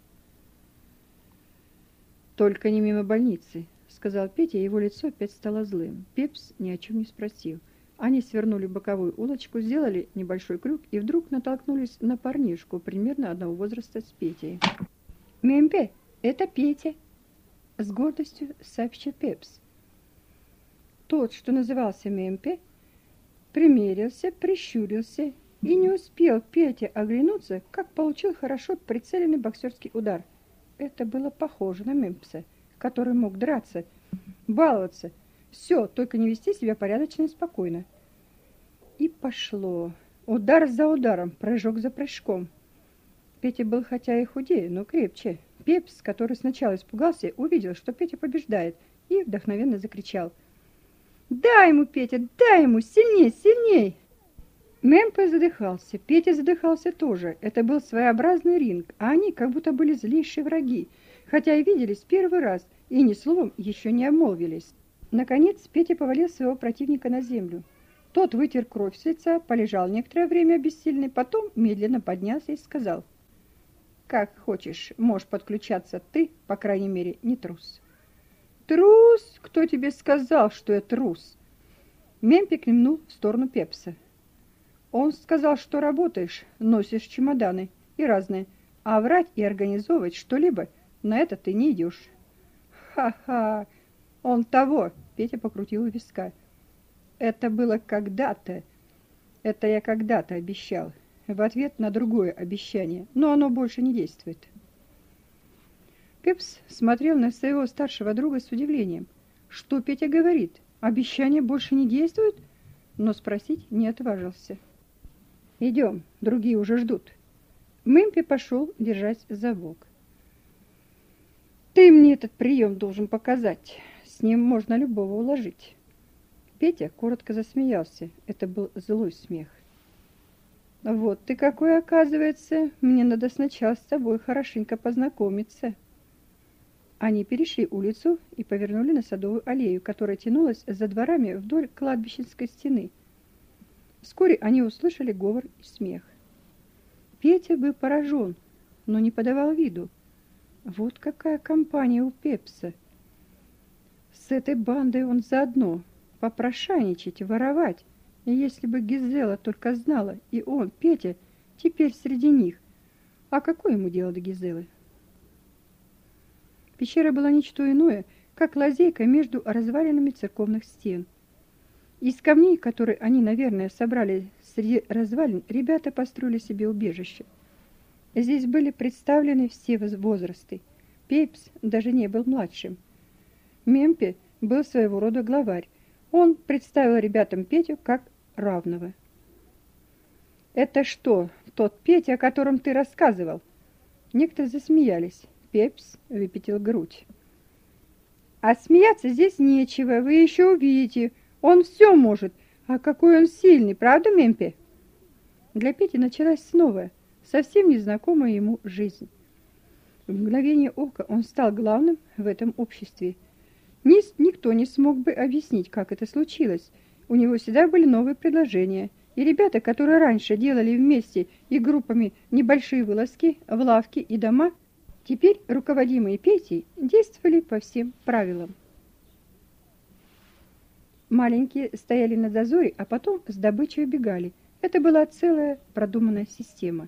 Speaker 1: Только не мимо больницы, сказал Петя, и его лицо опять стало злым. Пепс ни о чем не спросил. Они свернули боковую улочку, сделали небольшой крюк и вдруг натолкнулись на парнишку примерно одного возраста с Петей. «Мемпе, это Петя!» С гордостью сообщил Пепс. Тот, что назывался Мемпе, примерился, прищурился и не успел Петя оглянуться, как получил хорошо прицеленный боксерский удар. Это было похоже на Мемпса, который мог драться, баловаться, все, только не вести себя порядочно и спокойно. И пошло. Удар за ударом, прыжок за прыжком. Петя был хотя и худее, но крепче. Пепс, который сначала испугался, увидел, что Петя побеждает, и вдохновенно закричал. «Дай ему, Петя, дай ему! Сильней, сильней!» Мемпе задыхался, Петя задыхался тоже. Это был своеобразный ринг, а они как будто были злейшие враги, хотя и виделись первый раз, и ни словом еще не обмолвились. Наконец Петя повалил своего противника на землю. Тот вытер кровь с лица, полежал некоторое время бессильный, потом медленно поднялся и сказал: "Как хочешь, можешь подключаться ты, по крайней мере, не трус". "Трус? Кто тебе сказал, что я трус?" Мемпик кивнул в сторону Пепса. Он сказал, что работаешь, носишь чемоданы и разные, а врать и организовывать что-либо на это ты не идешь. Ха-ха. Он того, Петя покрутил виска. Это было когда-то. Это я когда-то обещал. В ответ на другое обещание, но оно больше не действует. Пепс смотрел на своего старшего друга с удивлением. Что Петя говорит? Обещание больше не действует? Но спросить не отважился. Идем, другие уже ждут. Мэмпи пошел, держась за бок. Ты мне этот прием должен показать. С ним можно любого уложить. Петя коротко засмеялся. Это был злой смех. Вот ты какой, оказывается. Мне надо сначала с тобой хорошенько познакомиться. Они перешли улицу и повернули на садовую аллею, которая тянулась за дворами вдоль кладбищенской стены. Вскоре они услышали говор и смех. Петя был поражен, но не подавал виду. Вот какая компания у Пепса. С этой бандой он заодно попрошайничать, воровать. И если бы Гизела только знала, и он, Петя, теперь среди них, а какое ему дело до Гизелы? Пещера была ничто иное, как лазейка между развалинами церковных стен. Из камней, которые они, наверное, собрали среди развалин, ребята построили себе убежище. Здесь были представлены все возрасты. Пепс даже не был младшим. Мемпи был своего рода главарь. Он представил ребятам Петю как равного. «Это что, тот Петя, о котором ты рассказывал?» Некоторые засмеялись. Пепс выпятил грудь. А смеяться здесь нечего, вы еще увидите. Он все может. А какой он сильный, правда, Мемпи? Для Пети началась снова, совсем незнакомая ему жизнь. В мгновение ока он стал главным в этом обществе. Ни, никто не смог бы объяснить, как это случилось. У него всегда были новые предложения. И ребята, которые раньше делали вместе и группами небольшие вылазки в лавки и дома, теперь, руководимые Петей, действовали по всем правилам. Маленькие стояли на дозоре, а потом с добычей убегали. Это была целая продуманная система.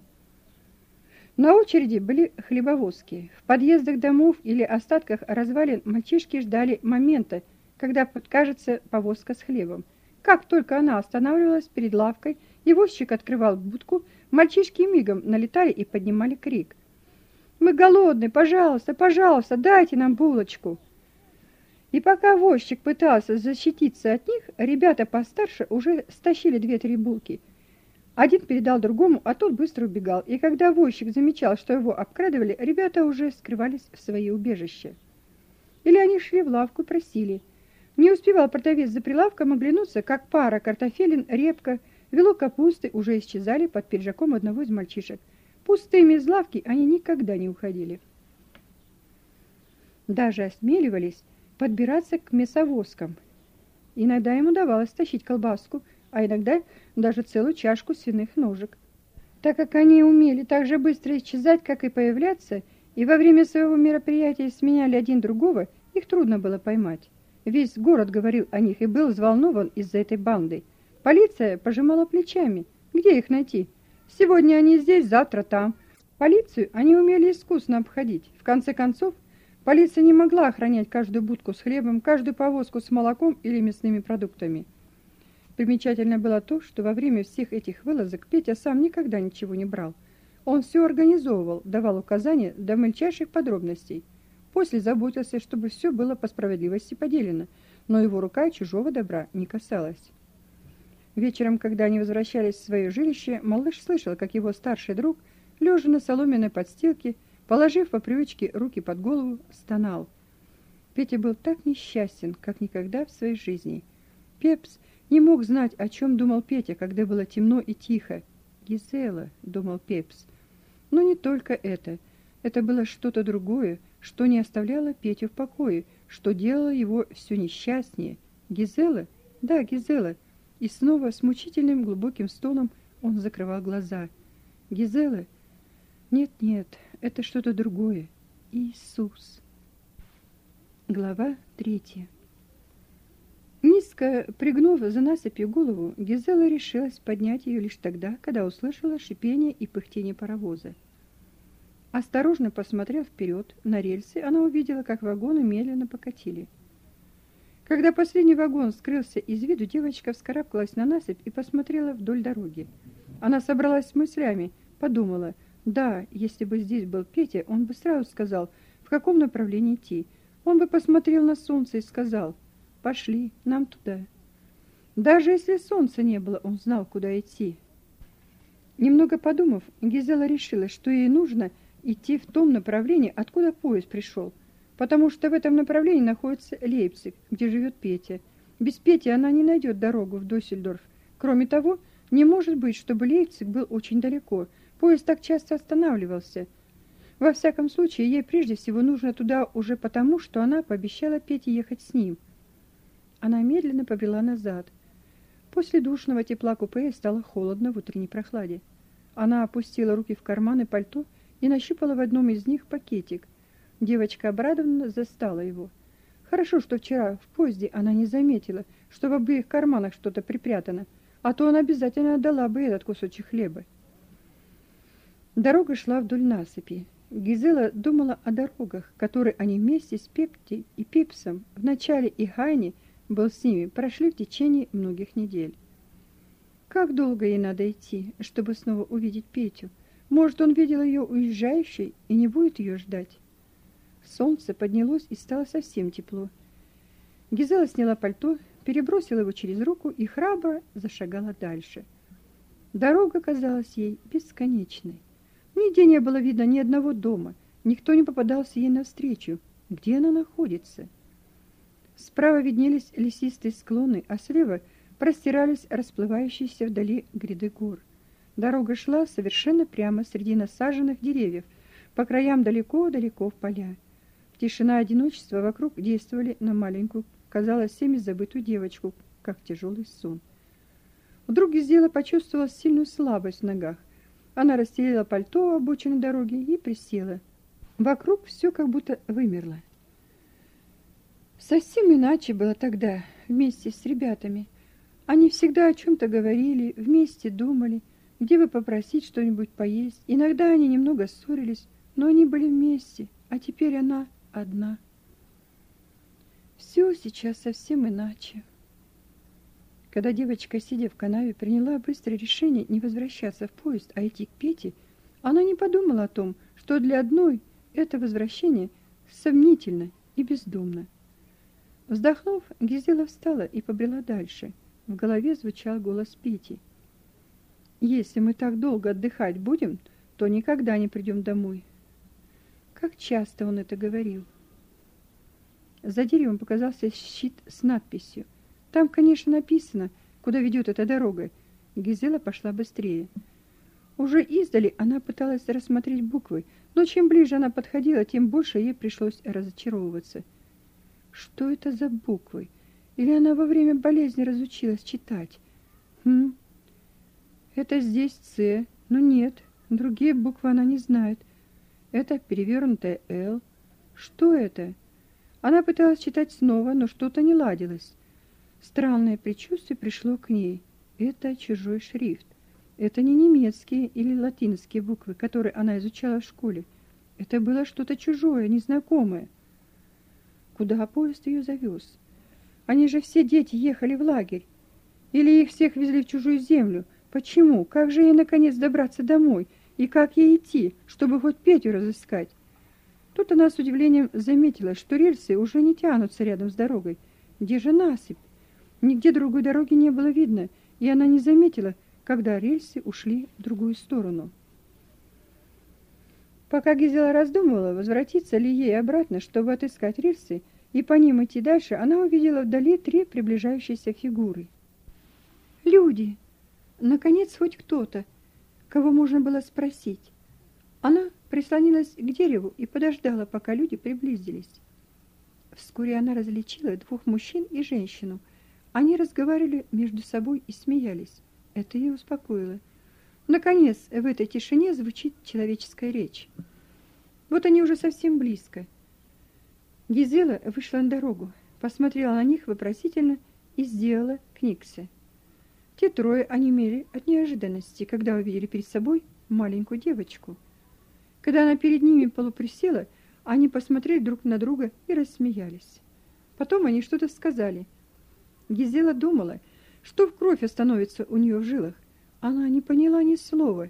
Speaker 1: На очереди были хлебовозки. В подъездах домов или остатках развалин мальчишки ждали момента, когда подкажется повозка с хлебом. Как только она останавливалась перед лавкой, и возчик открывал будку, мальчишки мигом налетали и поднимали крик. «Мы голодны! Пожалуйста, пожалуйста, дайте нам булочку!» И пока возчик пытался защититься от них, ребята постарше уже стащили две-три булки. Один передал другому, а тот быстро убегал. И когда возчик замечал, что его обкрадывали, ребята уже скрывались в свои убежища. Или они шли в лавку и просили. Не успевал продавец за прилавком оглянуться, как пара картофелин, репка, вело капусты уже исчезали под пиджаком одного из мальчишек. Пустыми из лавки они никогда не уходили. Даже осмеливались подбираться к мясовозкам. Иногда ему удавалось тащить колбаску, а иногда даже целую чашку свиных ножек. Так как они умели так же быстро исчезать, как и появляться, и во время своего мероприятия сменяли один другого, их трудно было поймать. Весь город говорил о них и был взволнован из-за этой банды. Полиция пожимала плечами. Где их найти? Сегодня они здесь, завтра там. Полицию они умели искусно обходить. В конце концов, Полиция не могла охранять каждую будку с хлебом, каждую повозку с молоком или мясными продуктами. Примечательно было то, что во время всех этих вылазок Петя сам никогда ничего не брал. Он все организовывал, давал указания до мельчайших подробностей. После заботился, чтобы все было по справедливости поделено, но его рука чужого добра не касалась. Вечером, когда они возвращались в свое жилище, малыш слышал, как его старший друг, лежа на соломенной подстилке, Положив по привычке руки под голову, стонал. Петя был так несчастен, как никогда в своей жизни. Пепс не мог знать, о чем думал Петя, когда было темно и тихо. «Гизела», — думал Пепс. Но не только это. Это было что-то другое, что не оставляло Петю в покое, что делало его все несчастнее. «Гизела? Да, Гизела». И снова с мучительным глубоким стоном он закрывал глаза. «Гизела? Нет-нет, это что-то другое. Иисус. Глава третья. Низко пригнув за насыпью голову, Гизела решилась поднять ее лишь тогда, когда услышала шипение и пыхтение паровоза. Осторожно посмотрев вперед на рельсы, она увидела, как вагоны медленно покатили. Когда последний вагон скрылся из виду, девочка вскарабкалась на насыпь и посмотрела вдоль дороги. Она собралась с мыслями, подумала – да, если бы здесь был Петя, он бы сразу сказал, в каком направлении идти. Он бы посмотрел на солнце и сказал, пошли, нам туда. Даже если солнца не было, он знал, куда идти. Немного подумав, Гизела решила, что ей нужно идти в том направлении, откуда поезд пришел, потому что в этом направлении находится Лейпциг, где живет Петя. Без Пети она не найдет дорогу в Дюссельдорф. Кроме того, не может быть, чтобы Лейпциг был очень далеко – Поезд так часто останавливался. Во всяком случае, ей прежде всего нужно туда уже потому, что она пообещала Пете ехать с ним. Она медленно побрела назад. После душного тепла купе стало холодно в утренней прохладе. Она опустила руки в карманы пальто и нащупала в одном из них пакетик. Девочка обрадованно застала его. Хорошо, что вчера в поезде она не заметила, что в обеих карманах что-то припрятано, а то она обязательно отдала бы этот кусочек хлеба. Дорога шла вдоль насыпи. Гизела думала о дорогах, которые они вместе с Пепти и Пипсом в начале и Хайни был с ними, прошли в течение многих недель. Как долго ей надо идти, чтобы снова увидеть Петю? Может, он видел ее уезжающей и не будет ее ждать? Солнце поднялось и стало совсем тепло. Гизела сняла пальто, перебросила его через руку и храбро зашагала дальше. Дорога казалась ей бесконечной. Нигде не было видно ни одного дома, Никто не попадался ей навстречу. Где она находится? Справа виднелись лесистые склоны, а слева простирались расплывающиеся вдали гряды гор. Дорога шла совершенно прямо среди насаженных деревьев, по краям далеко-далеко в поля. Тишина и одиночество вокруг действовали на маленькую, казалось, всеми забытую девочку, как тяжелый сон. Вдруг Гизела почувствовала сильную слабость в ногах. Она расстелила пальто у обочины дороги и присела. Вокруг все как будто вымерло. Совсем иначе было тогда, вместе с ребятами. Они всегда о чем-то говорили, вместе думали, где бы попросить что-нибудь поесть. Иногда они немного ссорились, но они были вместе, а теперь она одна. Все сейчас совсем иначе. Когда девочка, сидя в канаве, приняла быстрое решение не возвращаться в поезд, а идти к Пете, она не подумала о том, что для одной это возвращение сомнительно и бездумно. Вздохнув, Гизела встала и побрела дальше. В голове звучал голос Пети. «Если мы так долго отдыхать будем, то никогда не придем домой». Как часто он это говорил. За деревом показался щит с надписью. Там, конечно, написано, куда ведет эта дорога. Гизела пошла быстрее. Уже издали она пыталась рассмотреть буквы, но чем ближе она подходила, тем больше ей пришлось разочаровываться – что это за буквы? Или она во время болезни разучилась читать? Хм. Это здесь С, но нет, другие буквы она не знает. Это перевернутая Л. Что это? Она пыталась читать снова, но что-то не ладилось. Странное предчувствие пришло к ней. Это чужой шрифт. Это не немецкие или латинские буквы, которые она изучала в школе. Это было что-то чужое, незнакомое. Куда поезд ее завез? Они же все дети ехали в лагерь. Или их всех везли в чужую землю? Почему? Как же ей наконец добраться домой? И как ей идти, чтобы хоть Петю разыскать? Тут она с удивлением заметила, что рельсы уже не тянутся рядом с дорогой. Где же насыпь? Нигде другой дороги не было видно, и она не заметила, когда рельсы ушли в другую сторону. Пока Гизела раздумывала, возвратиться ли ей обратно, чтобы отыскать рельсы, и по ним идти дальше, она увидела вдали три приближающиеся фигуры. Люди! Наконец, хоть кто-то, кого можно было спросить. Она прислонилась к дереву и подождала, пока люди приблизились. Вскоре она различила двух мужчин и женщину. Они разговаривали между собой и смеялись. Это ее успокоило. Наконец, в этой тишине звучит человеческая речь. Вот они уже совсем близко. Гизела вышла на дорогу, посмотрела на них вопросительно и сделала книксы. Те трое онемели от неожиданности, когда увидели перед собой маленькую девочку. Когда она перед ними полуприсела, они посмотрели друг на друга и рассмеялись. Потом они что-то сказали. Гизела думала, что в кровь остановится у нее в жилах, она не поняла ни слова.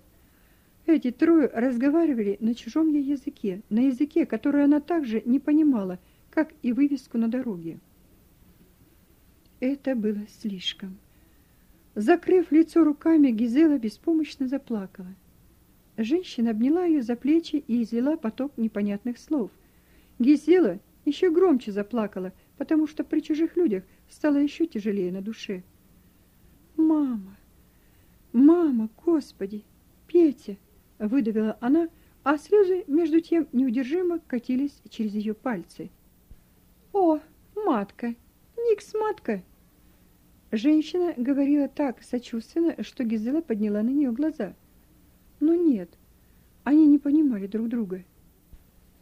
Speaker 1: Эти трое разговаривали на чужом ей языке, на языке, который она также не понимала, как и вывеску на дороге. Это было слишком. Закрыв лицо руками, Гизела беспомощно заплакала. Женщина обняла ее за плечи и излила поток непонятных слов. Гизела еще громче заплакала, потому что при чужих людях стало еще тяжелее на душе. Мама, «Мама, Господи! Петя!» — выдавила она, а слезы, между тем, неудержимо катились через ее пальцы. «О, матка! Никс, матка!» Женщина говорила так сочувственно, что Гизела подняла на нее глаза. Но нет, они не понимали друг друга.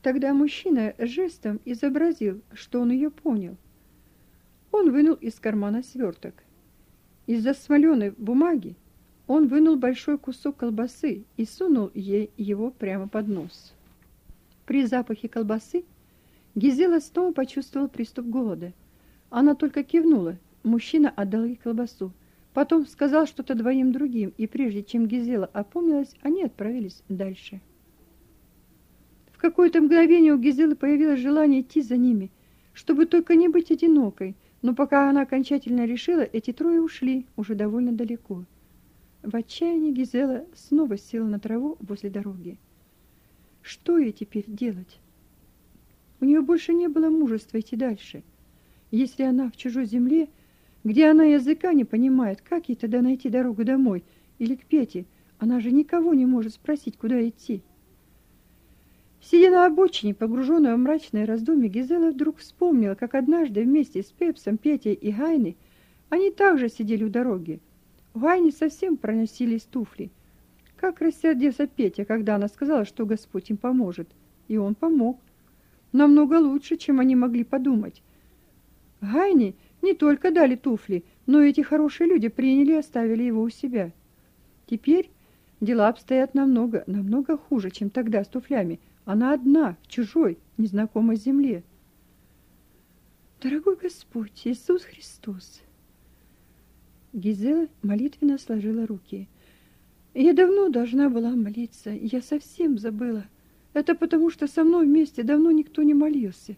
Speaker 1: Тогда мужчина жестом изобразил, что он ее понял. Он вынул из кармана сверток. Из засмоленной бумаги он вынул большой кусок колбасы и сунул ей его прямо под нос. При запахе колбасы Гизела снова почувствовала приступ голода. Она только кивнула. Мужчина отдал ей колбасу. Потом сказал что-то двоим другим, и прежде чем Гизела опомнилась, они отправились дальше. В какое-то мгновение у Гизелы появилось желание идти за ними, чтобы только не быть одинокой, но пока она окончательно решила, эти трое ушли уже довольно далеко. В отчаянии Гизела снова села на траву возле дороги. Что ей теперь делать? У нее больше не было мужества идти дальше. Если она в чужой земле, где она языка не понимает, как ей тогда найти дорогу домой или к Пете? Она же никого не может спросить, куда идти. Сидя на обочине, погруженная в мрачное раздумье, Гизела вдруг вспомнила, как однажды вместе с Пепсом, Петей и Гайной они также сидели у дороги. У Гайни совсем проносились туфли. Как рассердился Петя, когда она сказала, что Господь им поможет. И он помог. Намного лучше, чем они могли подумать. Гайни не только дали туфли, но эти хорошие люди приняли и оставили его у себя. Теперь дела обстоят намного, намного хуже, чем тогда с туфлями – она одна, в чужой, незнакомой земле. Дорогой Господь, Иисус Христос! Гизела молитвенно сложила руки. Я давно должна была молиться, я совсем забыла. Это потому, что со мной вместе давно никто не молился.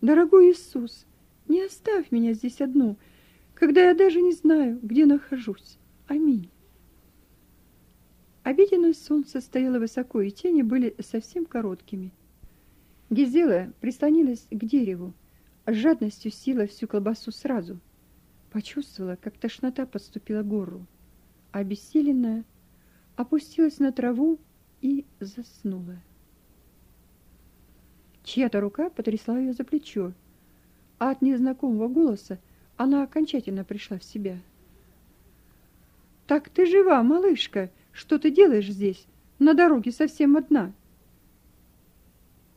Speaker 1: Дорогой Иисус, не оставь меня здесь одну, когда я даже не знаю, где нахожусь. Аминь. Обеденное солнце стояло высоко, и тени были совсем короткими. Гизела прислонилась к дереву, с жадностью сила всю колбасу сразу. Почувствовала, как тошнота подступила к горлу. Обессиленная, опустилась на траву и заснула. Чья-то рука потрясла ее за плечо, а от незнакомого голоса она окончательно пришла в себя. «Так ты жива, малышка!» Что ты делаешь здесь? На дороге совсем одна.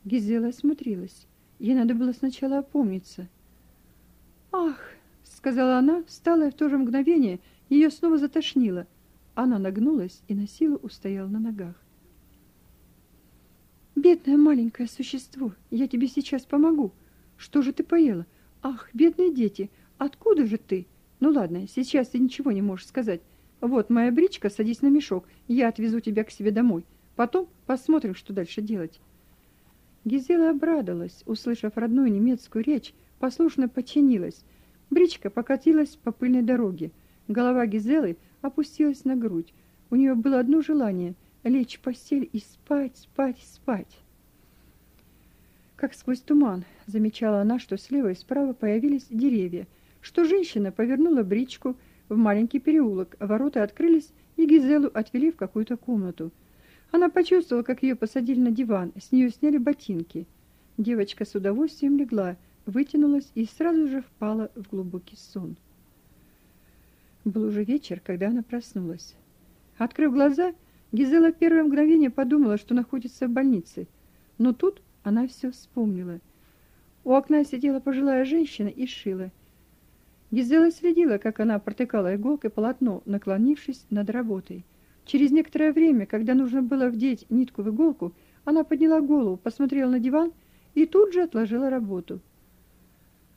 Speaker 1: Гизела осмотрелась. Ей надо было сначала опомниться. «Ах!» — сказала она, встала, и в то же мгновение ее снова затошнило. Она нагнулась и на силу устояла на ногах. «Бедное маленькое существо, я тебе сейчас помогу. Что же ты поела? Ах, бедные дети, откуда же ты? Ну ладно, сейчас ты ничего не можешь сказать. Вот моя бричка, садись на мешок, я отвезу тебя к себе домой. Потом посмотрим, что дальше делать. Гизела обрадовалась, услышав родную немецкую речь, послушно подчинилась. Бричка покатилась по пыльной дороге. Голова Гизелы опустилась на грудь. У нее было одно желание — лечь в постель и спать, спать, спать. Как сквозь туман замечала она, что слева и справа появились деревья, что женщина повернула бричку, в маленький переулок. Ворота открылись, и Гизелу отвели в какую-то комнату. Она почувствовала, как ее посадили на диван, с нее сняли ботинки. Девочка с удовольствием легла, вытянулась и сразу же впала в глубокий сон. Был уже вечер, когда она проснулась. Открыв глаза, Гизела первое мгновение подумала, что находится в больнице. Но тут она все вспомнила. У окна сидела пожилая женщина и шила – Гизела следила, как она протыкала иголкой полотно, наклонившись над работой. Через некоторое время, когда нужно было вдеть нитку в иголку, она подняла голову, посмотрела на диван и тут же отложила работу.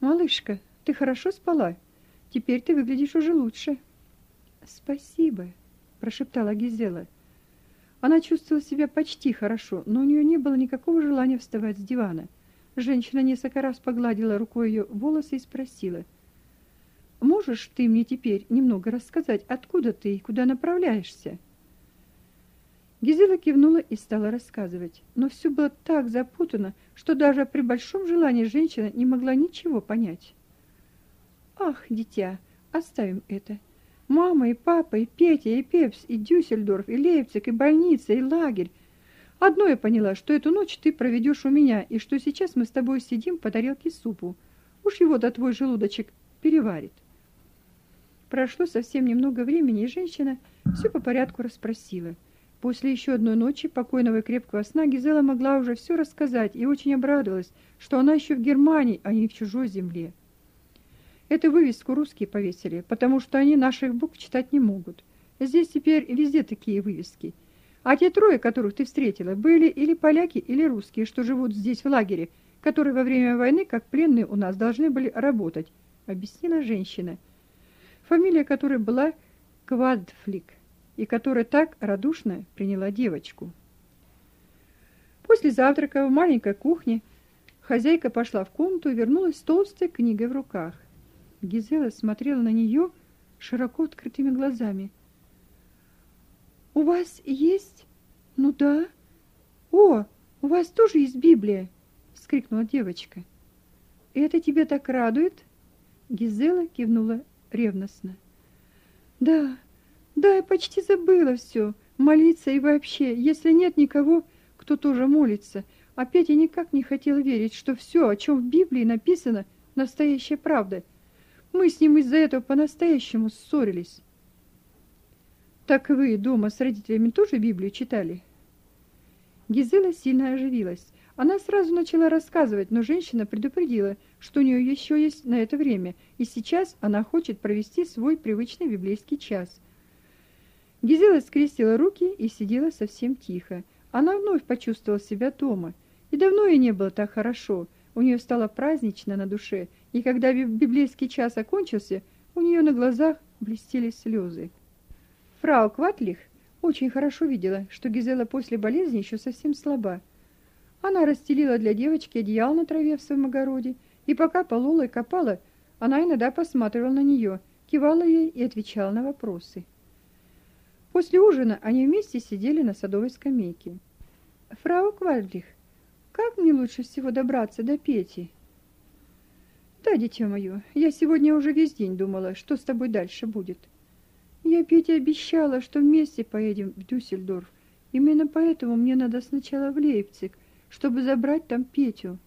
Speaker 1: «Малышка, ты хорошо спала? Теперь ты выглядишь уже лучше». «Спасибо», — прошептала Гизела. Она чувствовала себя почти хорошо, но у нее не было никакого желания вставать с дивана. Женщина несколько раз погладила рукой ее волосы и спросила — Можешь ты мне теперь немного рассказать, откуда ты и куда направляешься?» Гизела кивнула и стала рассказывать, но все было так запутано, что даже при большом желании женщина не могла ничего понять. «Ах, дитя, оставим это. Мама и папа, и Петя, и Пепс, и Дюссельдорф, и Лейпциг, и больница, и лагерь. Одно я поняла, что эту ночь ты проведешь у меня, и что сейчас мы с тобой сидим по тарелке супу. Уж его-то твой желудочек переварит». Прошло совсем немного времени, и женщина все по порядку расспросила. После еще одной ночи покойного и крепкого сна Гизела могла уже все рассказать и очень обрадовалась, что она еще в Германии, а не в чужой земле. Эту вывеску русские повесили, потому что они наших букв читать не могут. Здесь теперь везде такие вывески. А те трое, которых ты встретила, были или поляки, или русские, что живут здесь в лагере, которые во время войны, как пленные у нас, должны были работать, объяснила женщина фамилия которой была Квадфлик, и которая так радушно приняла девочку. После завтрака в маленькой кухне хозяйка пошла в комнату и вернулась с толстой книгой в руках. Гизела смотрела на нее широко открытыми глазами. «У вас есть? Ну да. О, У вас тоже есть Библия? вскрикнула девочка. Это тебя так радует? Гизела кивнула ревностно. Да, да, я почти забыла все. Молиться и вообще, если нет никого, кто тоже молится. А Петя никак не хотел верить, что все, о чем в Библии написано, настоящая правда. Мы с ним из-за этого по-настоящему ссорились. Так вы дома с родителями тоже Библию читали? Гизела сильно оживилась. Она сразу начала рассказывать, но женщина предупредила, что у нее еще есть на это время, и сейчас она хочет провести свой привычный библейский час. Гизела скрестила руки и сидела совсем тихо. Она вновь почувствовала себя дома. И давно ей не было так хорошо. У нее стало празднично на душе, и когда библейский час окончился, у нее на глазах блестели слезы. Фрау Кватлих очень хорошо видела, что Гизела после болезни еще совсем слаба. Она расстелила для девочки одеяло на траве в своем огороде, и пока полола и копала, она иногда посматривала на нее, кивала ей и отвечала на вопросы. После ужина они вместе сидели на садовой скамейке. «Фрау Квальдлих, как мне лучше всего добраться до Пети?» «Да, дитя мое, я сегодня уже весь день думала, что с тобой дальше будет. Я Пете обещала, что вместе поедем в Дюссельдорф. Именно поэтому мне надо сначала в Лейпциг, чтобы забрать там Петю.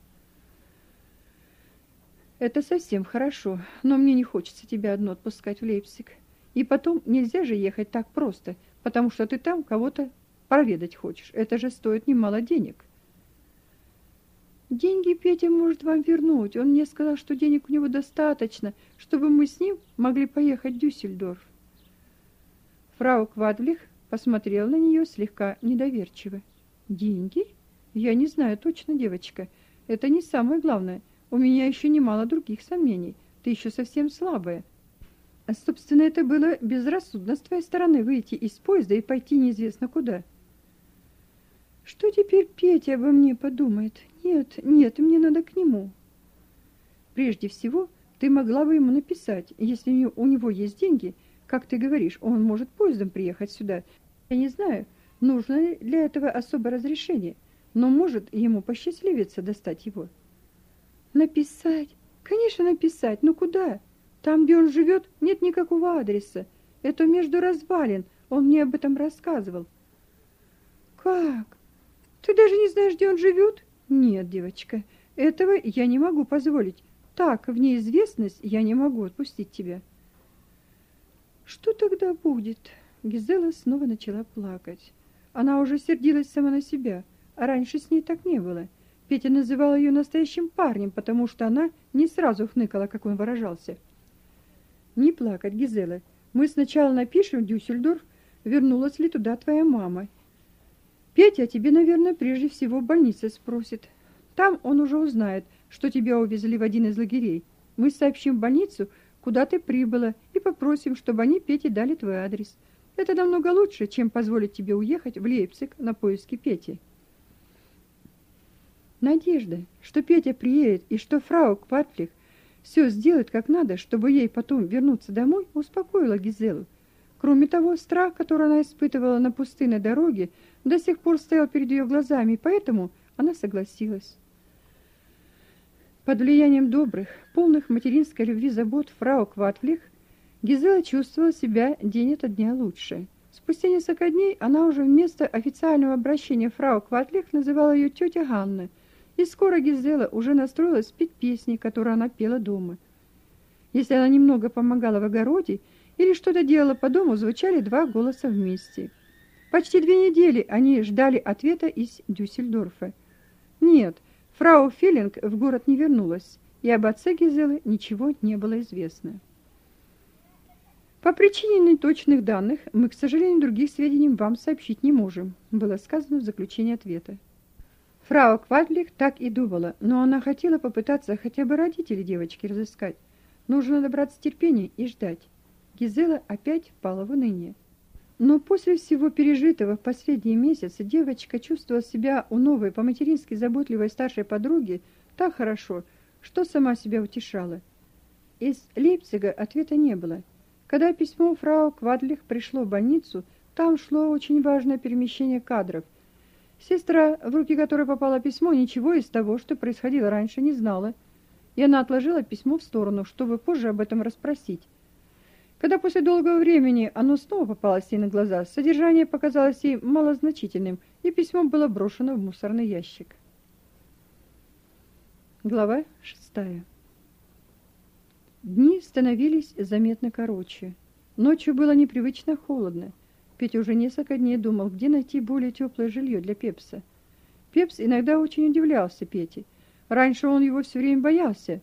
Speaker 1: Это совсем хорошо, но мне не хочется тебя одну отпускать в Лейпциг. И потом нельзя же ехать так просто, потому что ты там кого-то проведать хочешь. Это же стоит немало денег. Деньги Петя может вам вернуть. Он мне сказал, что денег у него достаточно, чтобы мы с ним могли поехать в Дюссельдорф. Фрау Квадлих посмотрел на нее слегка недоверчиво. Деньги? Я не знаю точно, девочка. Это не самое главное. У меня еще немало других сомнений. Ты еще совсем слабая. А, собственно, это было безрассудно с твоей стороны выйти из поезда и пойти неизвестно куда. Что теперь Петя обо мне подумает? Нет, нет, мне надо к нему. Прежде всего, ты могла бы ему написать, если у него есть деньги, как ты говоришь, он может поездом приехать сюда. Я не знаю, нужно ли для этого особое разрешение но может ему посчастливиться достать его. Написать? Конечно, написать. Но куда? Там, где он живет, нет никакого адреса. Это между развалин. Он мне об этом рассказывал. Как? Ты даже не знаешь, где он живет? Нет, девочка, этого я не могу позволить. Так, в неизвестность я не могу отпустить тебя. Что тогда будет? Гизела снова начала плакать. Она уже сердилась сама на себя. А раньше с ней так не было. Петя называл ее настоящим парнем, потому что она не сразу хныкала, как он выражался. Не плакать, Гизела. Мы сначала напишем Дюссельдорф, вернулась ли туда твоя мама. Петя тебе, наверное, прежде всего в больнице спросит. Там он уже узнает, что тебя увезли в один из лагерей. Мы сообщим в больницу, куда ты прибыла, и попросим, чтобы они Пете дали твой адрес. Это намного лучше, чем позволить тебе уехать в Лейпциг на поиски Пети. Надежда, что Петя приедет и что фрау Кватлих все сделает как надо, чтобы ей потом вернуться домой, успокоила Гизелу. Кроме того, страх, который она испытывала на пустынной дороге, до сих пор стоял перед ее глазами, поэтому она согласилась. Под влиянием добрых, полных материнской любви забот фрау Кватлих, Гизела чувствовала себя день ото дня лучше. Спустя несколько дней она уже вместо официального обращения фрау Кватлих называла ее тетя Ганна – и скоро Гизела уже настроилась петь песни, которые она пела дома. Если она немного помогала в огороде или что-то делала по дому, звучали два голоса вместе. Почти две недели они ждали ответа из Дюссельдорфа. Нет, фрау Филинг в город не вернулась, и об отце Гизелы ничего не было известно. По причине неточных данных мы, к сожалению, других сведений вам сообщить не можем, было сказано в заключении ответа. Фрау Квадлих так и думала, но она хотела попытаться хотя бы родителей девочки разыскать. Нужно набраться терпения и ждать. Гизела опять впала в уныние. Но после всего пережитого в последние месяцы девочка чувствовала себя у новой по-матерински заботливой старшей подруги так хорошо, что сама себя утешала. Из Лейпцига ответа не было. Когда письмо фрау Квадлих пришло в больницу, там шло очень важное перемещение кадров – Сестра, в руки которой попало письмо, ничего из того, что происходило раньше, не знала, и она отложила письмо в сторону, чтобы позже об этом расспросить. Когда после долгого времени оно снова попалось ей на глаза, содержание показалось ей малозначительным, и письмо было брошено в мусорный ящик. Глава шестая. Дни становились заметно короче. Ночью было непривычно холодно. Петя уже несколько дней думал, где найти более теплое жилье для Пепса. Пепс иногда очень удивлялся Пете. Раньше он его все время боялся.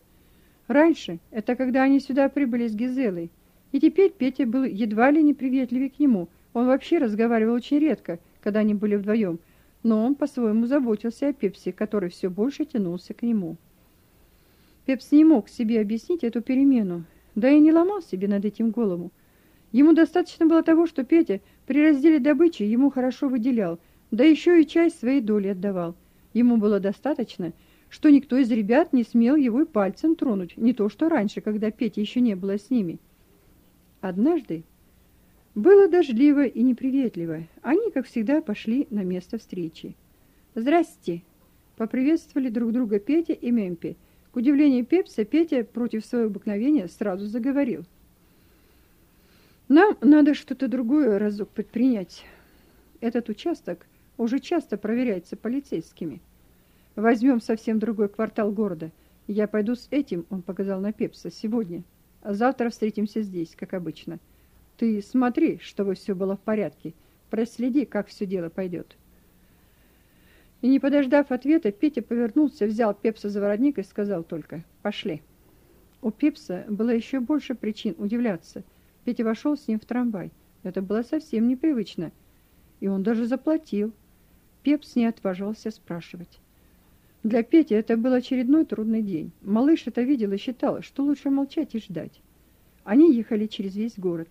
Speaker 1: Раньше, это когда они сюда прибыли с Гизелой. И теперь Петя был едва ли не приветливее к нему. Он вообще разговаривал очень редко, когда они были вдвоем, но он по-своему заботился о Пепсе, который все больше тянулся к нему. Пепс не мог себе объяснить эту перемену, да и не ломал себе над этим голову. Ему достаточно было того, что Петя при разделе добычи ему хорошо выделял, да еще и часть своей доли отдавал. Ему было достаточно, что никто из ребят не смел его и пальцем тронуть, не то что раньше, когда Петя еще не было с ними. Однажды было дождливо и неприветливо. Они, как всегда, пошли на место встречи. «Здрасте!» — поприветствовали друг друга Петя и Мемпи. К удивлению Пепса, Петя против своего обыкновения сразу заговорил. «Нам надо что-то другое разок предпринять. Этот участок уже часто проверяется полицейскими. Возьмем совсем другой квартал города. Я пойду с этим, он показал на Пепса, сегодня. А завтра встретимся здесь, как обычно. Ты смотри, чтобы все было в порядке. Проследи, как все дело пойдет. И не подождав ответа, Петя повернулся, взял Пепса за воротник и сказал только «Пошли». У Пепса было еще больше причин удивляться. Петя вошел с ним в трамвай. Это было совсем непривычно. И он даже заплатил. Пепс не отваживался спрашивать. Для Пети это был очередной трудный день. Малыш это видел и считал, что лучше молчать и ждать. Они ехали через весь город.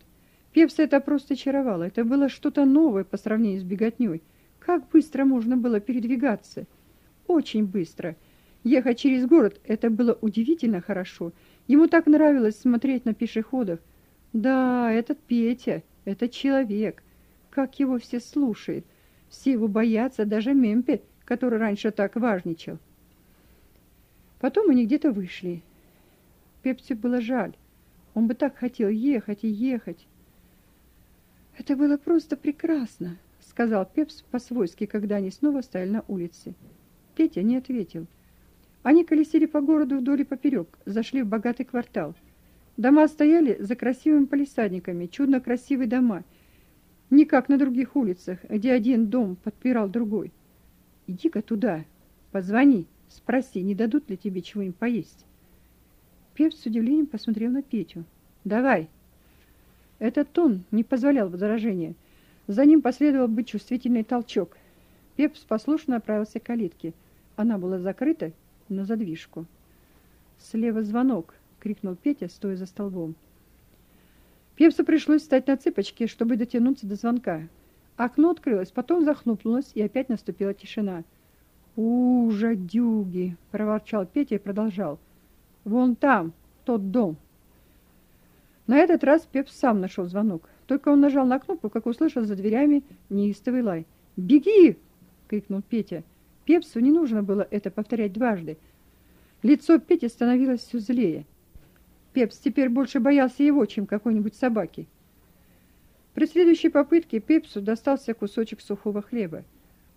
Speaker 1: Пепса это просто очаровало. Это было что-то новое по сравнению с беготней. Как быстро можно было передвигаться? Очень быстро. Ехать через город это было удивительно хорошо. Ему так нравилось смотреть на пешеходов. Да, этот Петя, этот человек. Как его все слушают. Все его боятся, даже Мемпи, который раньше так важничал. Потом они где-то вышли. Пепсе было жаль. Он бы так хотел ехать и ехать. Это было просто прекрасно, сказал Пепс по-свойски, когда они снова стояли на улице. Петя не ответил. Они колесили по городу вдоль и поперек, зашли в богатый квартал. Дома стояли за красивыми палисадниками, чудно красивые дома, не как на других улицах, где один дом подпирал другой. Иди-ка туда, позвони, спроси, не дадут ли тебе чего-нибудь поесть. Певц с удивлением посмотрел на Петю. Давай. Этот тон не позволял возражения. За ним последовал бы чувствительный толчок. Пепс послушно направился к калитке. Она была закрыта на задвижку. «Слева звонок!» — крикнул Петя, стоя за столбом. Пепсу пришлось встать на цыпочки, чтобы дотянуться до звонка. Окно открылось, потом захлопнулось, и опять наступила тишина. «У, жадюги!» — проворчал Петя и продолжал. «Вон там, тот дом». На этот раз Пепс сам нашел звонок. Только он нажал на кнопку, как услышал за дверями неистовый лай. «Беги!» — крикнул Петя. Пепсу не нужно было это повторять дважды. Лицо Пети становилось все злее. Пепс теперь больше боялся его, чем какой-нибудь собаки. При следующей попытке Пепсу достался кусочек сухого хлеба.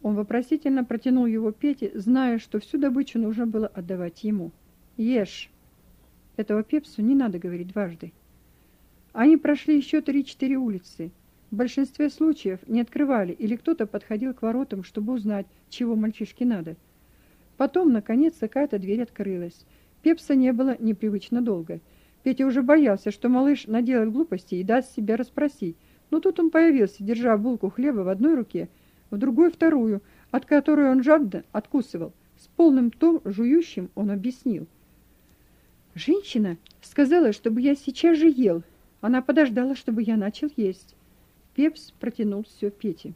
Speaker 1: Он вопросительно протянул его Пете, зная, что всю добычу нужно было отдавать ему. «Ешь!» Этого Пепсу не надо говорить дважды. Они прошли еще три-четыре улицы. В большинстве случаев не открывали, или кто-то подходил к воротам, чтобы узнать, чего мальчишке надо. Потом, наконец, какая-то дверь открылась. Пепса не было непривычно долго. Петя уже боялся, что малыш наделает глупости и даст себя расспросить, но тут он появился, держа булку хлеба в одной руке, в другой вторую, от которой он жадно откусывал. С полным том жующим он объяснил. «Женщина сказала, чтобы я сейчас же ел. Она подождала, чтобы я начал есть». Пепс протянул все Пете.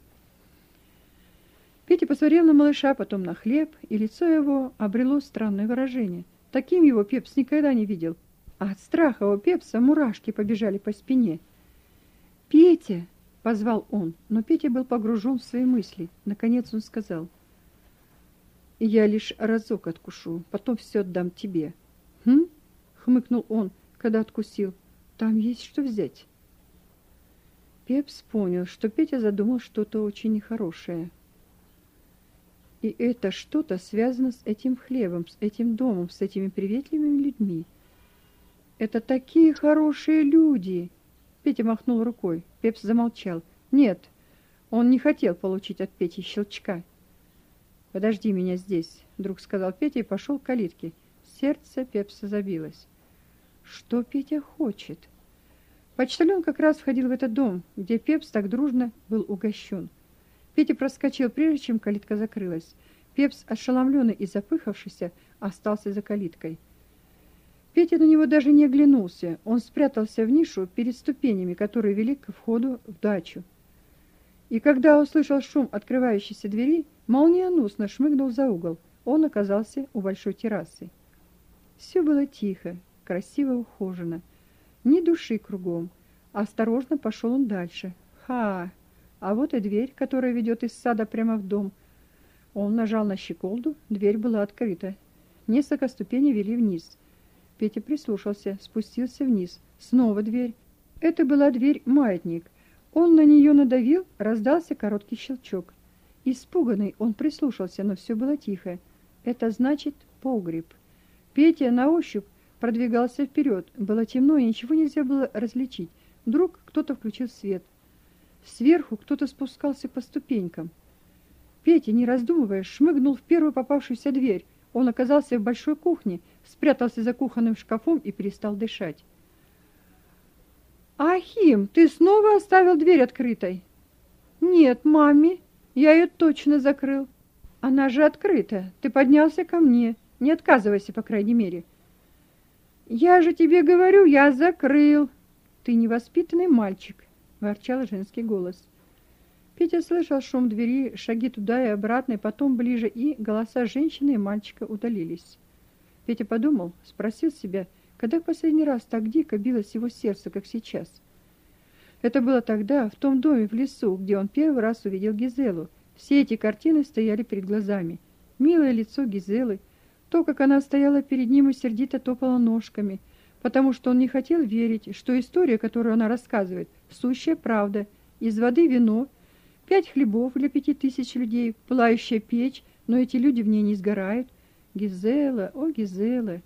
Speaker 1: Петя посмотрел на малыша, потом на хлеб, и лицо его обрело странное выражение. Таким его Пепс никогда не видел. От страха у Пепса мурашки побежали по спине. «Петя!» — позвал он, но Петя был погружен в свои мысли. Наконец он сказал, Я лишь разок откушу, потом все отдам тебе. Хм? хмыкнул он, когда откусил. Там есть что взять. Пепс понял, что Петя задумал что-то очень нехорошее. И это что-то связано с этим хлебом, с этим домом, с этими приветливыми людьми. Это такие хорошие люди. Петя махнул рукой. Пепс замолчал. Нет, он не хотел получить от Пети щелчка. Подожди меня здесь, вдруг сказал Петя и пошел к калитке. Сердце Пепса забилось. Что Петя хочет? Почтальон как раз входил в этот дом, где Пепс так дружно был угощен. Петя проскочил, прежде чем калитка закрылась. Пепс, ошеломленный и запыхавшийся, остался за калиткой. Петя на него даже не оглянулся. Он спрятался в нишу перед ступенями, которые вели к входу в дачу. И когда услышал шум открывающейся двери, молниеносно шмыгнул за угол. Он оказался у большой террасы. Все было тихо, красиво ухожено. Ни души кругом. Осторожно пошел он дальше. Ха! А вот и дверь, которая ведет из сада прямо в дом. Он нажал на щеколду, дверь была открыта. Несколько ступеней вели вниз. Петя прислушался, спустился вниз. Снова дверь. Это была дверь-маятник. Он на нее надавил, раздался короткий щелчок. Испуганный, он прислушался, но все было тихо. Это значит погреб. Петя на ощупь продвигался вперед. Было темно, и ничего нельзя было различить. Вдруг кто-то включил свет. Сверху кто-то спускался по ступенькам. Петя, не раздумывая, шмыгнул в первую попавшуюся дверь. Он оказался в большой кухне, спрятался за кухонным шкафом и перестал дышать. «Ахим, ты снова оставил дверь открытой?» «Нет, маме, я ее точно закрыл. Она же открыта. Ты поднялся ко мне. Не отказывайся, по крайней мере». «Я же тебе говорю, я закрыл!» «Ты невоспитанный мальчик!» — ворчал женский голос. Петя слышал шум двери, шаги туда и обратно, и потом ближе, и голоса женщины и мальчика удалились. Петя подумал, спросил себя, когда в последний раз так дико билось его сердце, как сейчас. Это было тогда, в том доме в лесу, где он первый раз увидел Гизелу. Все эти картины стояли перед глазами. Милое лицо Гизелы — то, как она стояла перед ним и сердито топала ножками, потому что он не хотел верить, что история, которую она рассказывает, сущая правда. Из воды вино, пять хлебов для пяти тысяч людей, пылающая печь, но эти люди в ней не сгорают. Гизела, о, Гизела!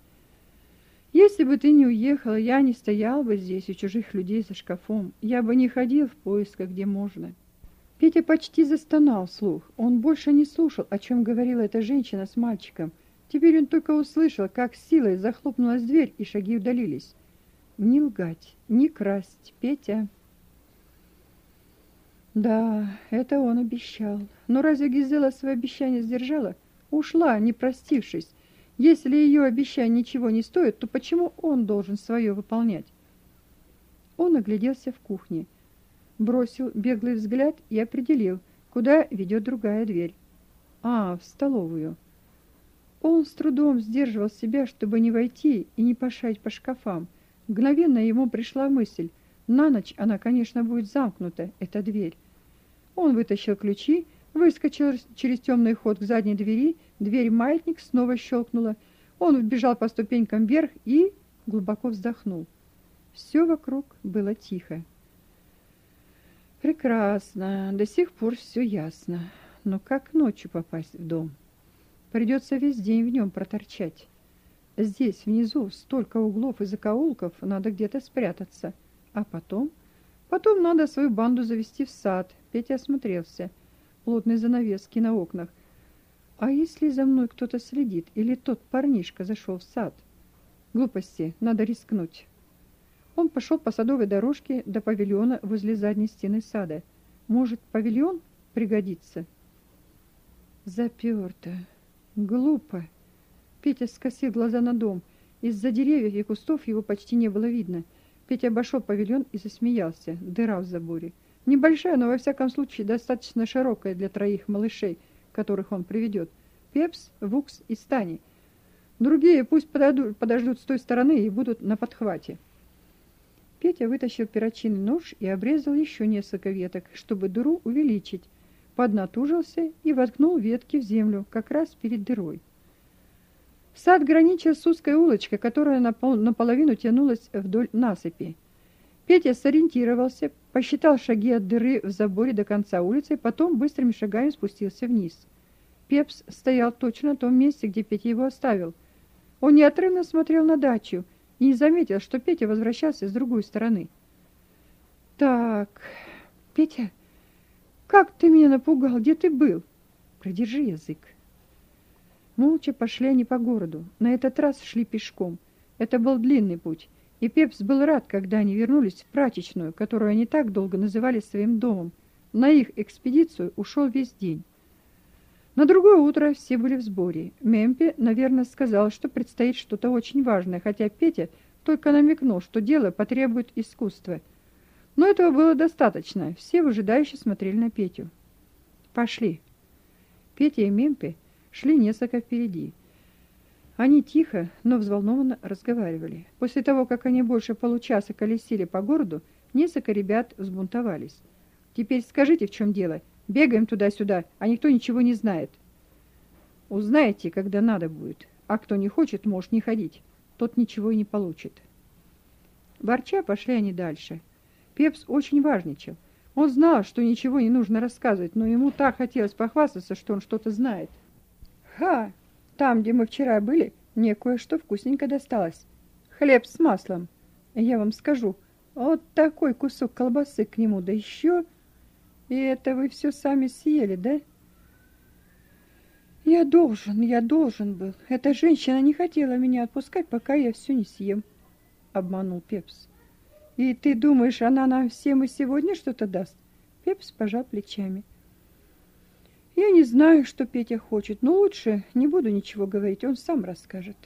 Speaker 1: Если бы ты не уехала, я не стоял бы здесь у чужих людей за шкафом. Я бы не ходил в поисках, где можно. Петя почти застонал вслух. Он больше не слушал, о чем говорила эта женщина с мальчиком. Теперь он только услышал, как силой захлопнулась дверь, и шаги удалились. Не лгать, не красть, Петя. Да, это он обещал. Но разве Гизела свое обещание сдержала? Ушла, не простившись. Если ее обещание ничего не стоит, то почему он должен свое выполнять? Он огляделся в кухне, бросил беглый взгляд и определил, куда ведет другая дверь. А, в столовую. Он с трудом сдерживал себя, чтобы не войти и не пошарить по шкафам. Мгновенно ему пришла мысль. На ночь она, конечно, будет замкнута, эта дверь. Он вытащил ключи, выскочил через темный ход к задней двери, дверь маятник снова щелкнула. Он вбежал по ступенькам вверх и глубоко вздохнул. Все вокруг было тихо. Прекрасно, до сих пор все ясно. Но как ночью попасть в дом? Придется весь день в нем проторчать. Здесь, внизу, столько углов и закоулков, надо где-то спрятаться. А потом? Потом надо свою банду завести в сад. Петя осмотрелся. Плотные занавески на окнах. А если за мной кто-то следит, или тот парнишка зашел в сад? Глупости, надо рискнуть. Он пошел по садовой дорожке до павильона возле задней стены сада. Может, павильон пригодится? Заперто. Глупо. Петя скосил глаза на дом. Из-за деревьев и кустов его почти не было видно. Петя обошел павильон и засмеялся. Дыра в заборе. Небольшая, но во всяком случае достаточно широкая для троих малышей, которых он приведет. Пепс, Вукс и Стани. Другие пусть подойдут, подождут с той стороны и будут на подхвате. Петя вытащил перочинный нож и обрезал еще несколько веток, чтобы дыру увеличить. поднатужился и воткнул ветки в землю как раз перед дырой. Сад граничил с узкой улочкой, которая наполовину тянулась вдоль насыпи. Петя сориентировался, посчитал шаги от дыры в заборе до конца улицы, потом быстрыми шагами спустился вниз. Пепс стоял точно на том месте, где Петя его оставил. Он неотрывно смотрел на дачу и не заметил, что Петя возвращался с другой стороны. «Так, Петя, как ты меня напугал, где ты был? Продержи язык». Молча пошли они по городу. На этот раз шли пешком. Это был длинный путь. И Пепс был рад, когда они вернулись в прачечную, которую они так долго называли своим домом. На их экспедицию ушел весь день. На другое утро все были в сборе. Мемпи, наверное, сказал, что предстоит что-то очень важное, хотя Петя только намекнул, что дело потребует искусства. Но этого было достаточно. Все выжидающе смотрели на Петю. Пошли. Петя и Мемпи шли несколько впереди. Они тихо, но взволнованно разговаривали. После того, как они больше получаса колесили по городу, несколько ребят взбунтовались. «Теперь скажите, в чем дело? Бегаем туда-сюда, а никто ничего не знает». «Узнаете, когда надо будет, а кто не хочет, может не ходить. Тот ничего и не получит». Ворча пошли они дальше. Пепс очень важничал. Он знал, что ничего не нужно рассказывать, но ему так хотелось похвастаться, что он что-то знает. «Ха! Там, где мы вчера были, мне кое-что вкусненько досталось. Хлеб с маслом. Я вам скажу, вот такой кусок колбасы к нему, да еще... И это вы все сами съели, да? Я должен, я должен был. Эта женщина не хотела меня отпускать, пока я все не съем, обманул Пепс. И ты думаешь, она нам всем и сегодня что-то даст? Пепс пожал плечами. Я не знаю, что Петя хочет, но лучше не буду ничего говорить, он сам расскажет.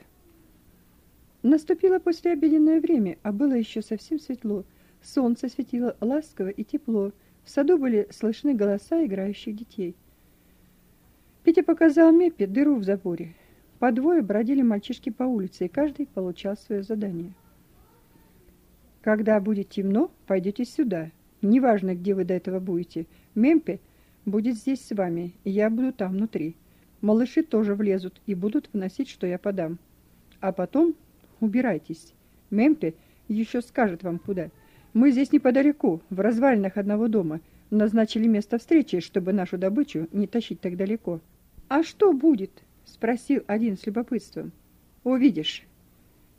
Speaker 1: Наступило послеобеденное время, а было еще совсем светло. Солнце светило ласково и тепло. В саду были слышны голоса играющих детей. Петя показал Меппе дыру в заборе. По двое бродили мальчишки по улице, и каждый получал свое задание. Когда будет темно, пойдете сюда. Неважно, где вы до этого будете. Мемпе — будет здесь с вами, и я буду там внутри. Малыши тоже влезут и будут вносить, что я подам. А потом убирайтесь. Мемпи еще скажет вам куда. Мы здесь неподалеку, в развалинах одного дома. Назначили место встречи, чтобы нашу добычу не тащить так далеко. А что будет? спросил один с любопытством. Увидишь.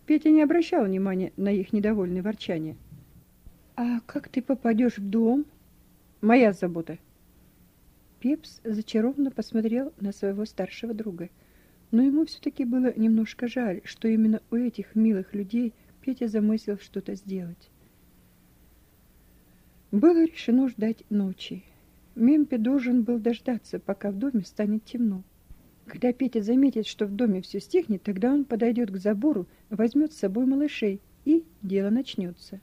Speaker 1: Петя не обращал внимания на их недовольное ворчание. А как ты попадешь в дом? Моя забота. Пепс зачарованно посмотрел на своего старшего друга. Но ему все-таки было немножко жаль, что именно у этих милых людей Петя замыслил что-то сделать. Было решено ждать ночи. Мемпи должен был дождаться, пока в доме станет темно. Когда Петя заметит, что в доме все стихнет, тогда он подойдет к забору, возьмет с собой малышей, и дело начнется.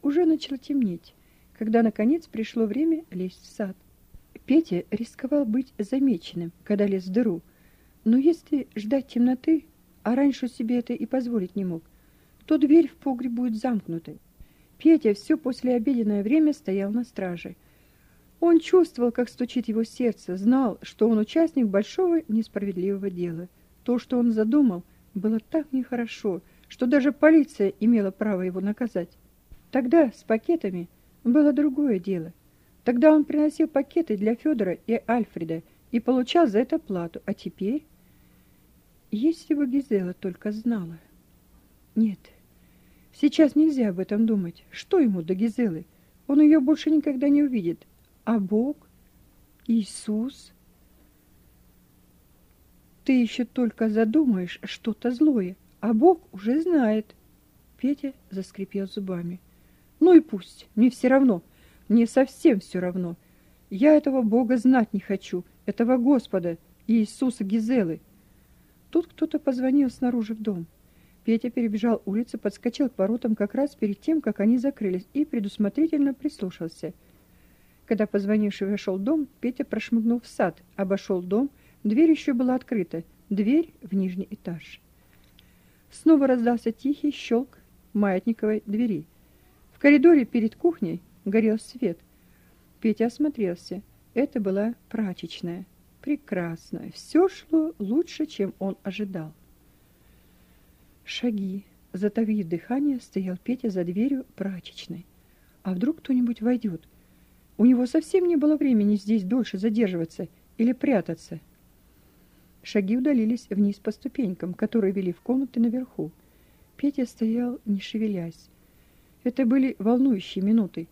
Speaker 1: Уже начало темнеть, когда, наконец, пришло время лезть в сад. Петя рисковал быть замеченным, когда лез в дыру. Но если ждать темноты, а раньше себе это и позволить не мог, то дверь в погреб будет замкнутой. Петя все послеобеденное время стоял на страже. Он чувствовал, как стучит его сердце, знал, что он участник большого несправедливого дела. То, что он задумал, было так нехорошо, что даже полиция имела право его наказать. Тогда с пакетами было другое дело — Тогда он приносил пакеты для Федора и Альфреда и получал за это плату. А теперь... Если бы Гизела только знала... Нет, сейчас нельзя об этом думать. Что ему до Гизелы? Он ее больше никогда не увидит. А Бог? Иисус? Ты еще только задумаешь что-то злое, а Бог уже знает. Петя заскрипел зубами. Ну и пусть, мне все равно. — мне совсем все равно. Я этого Бога знать не хочу, этого Господа, Иисуса Гизелы. Тут кто-то позвонил снаружи в дом. Петя перебежал улицу, подскочил к воротам как раз перед тем, как они закрылись, и предусмотрительно прислушался. Когда позвонивший вошел в дом, Петя прошмыгнул в сад, обошел дом, дверь еще была открыта, дверь в нижний этаж. Снова раздался тихий щелк маятниковой двери. В коридоре перед кухней горел свет. Петя осмотрелся. Это была прачечная. Прекрасно. Все шло лучше, чем он ожидал. Шаги. Затаив дыхание, стоял Петя за дверью прачечной. А вдруг кто-нибудь войдет? У него совсем не было времени здесь дольше задерживаться или прятаться. Шаги удалились вниз по ступенькам, которые вели в комнаты наверху. Петя стоял, не шевелясь. Это были волнующие минуты.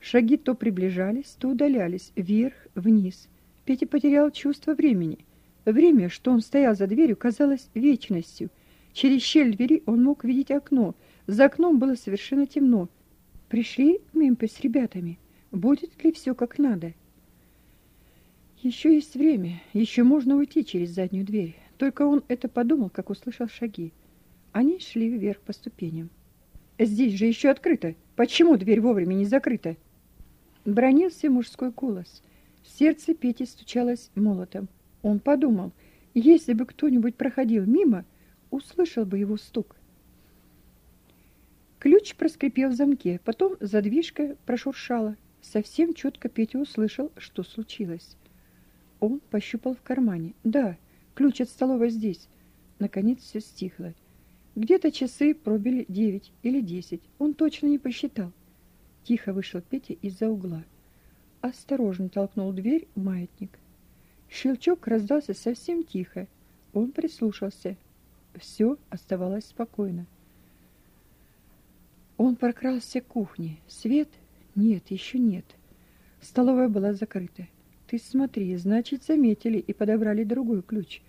Speaker 1: Шаги то приближались, то удалялись, вверх, вниз. Петя потерял чувство времени. Время, что он стоял за дверью, казалось вечностью. Через щель двери он мог видеть окно. За окном было совершенно темно. Пришли Мемпи с ребятами. Будет ли все как надо? Еще есть время, еще можно уйти через заднюю дверь. Только он это подумал, как услышал шаги. Они шли вверх по ступеням. Здесь же еще открыто. Почему дверь вовремя не закрыта? Бронился мужской голос. Сердце Пети стучалось молотом. Он подумал, если бы кто-нибудь проходил мимо, услышал бы его стук. Ключ проскрипел в замке, потом задвижка прошуршала. Совсем четко Петя услышал, что случилось. Он пощупал в кармане. Да, ключ от столовой здесь. Наконец все стихло. Где-то часы пробили девять или десять. Он точно не посчитал. Тихо вышел Петя из-за угла. Осторожно толкнул дверь маятник. Щелчок раздался совсем тихо. Он прислушался. Все оставалось спокойно. Он прокрался к кухне. Свет? Нет, еще нет. Столовая была закрыта. Ты смотри, значит, заметили и подобрали другой ключ.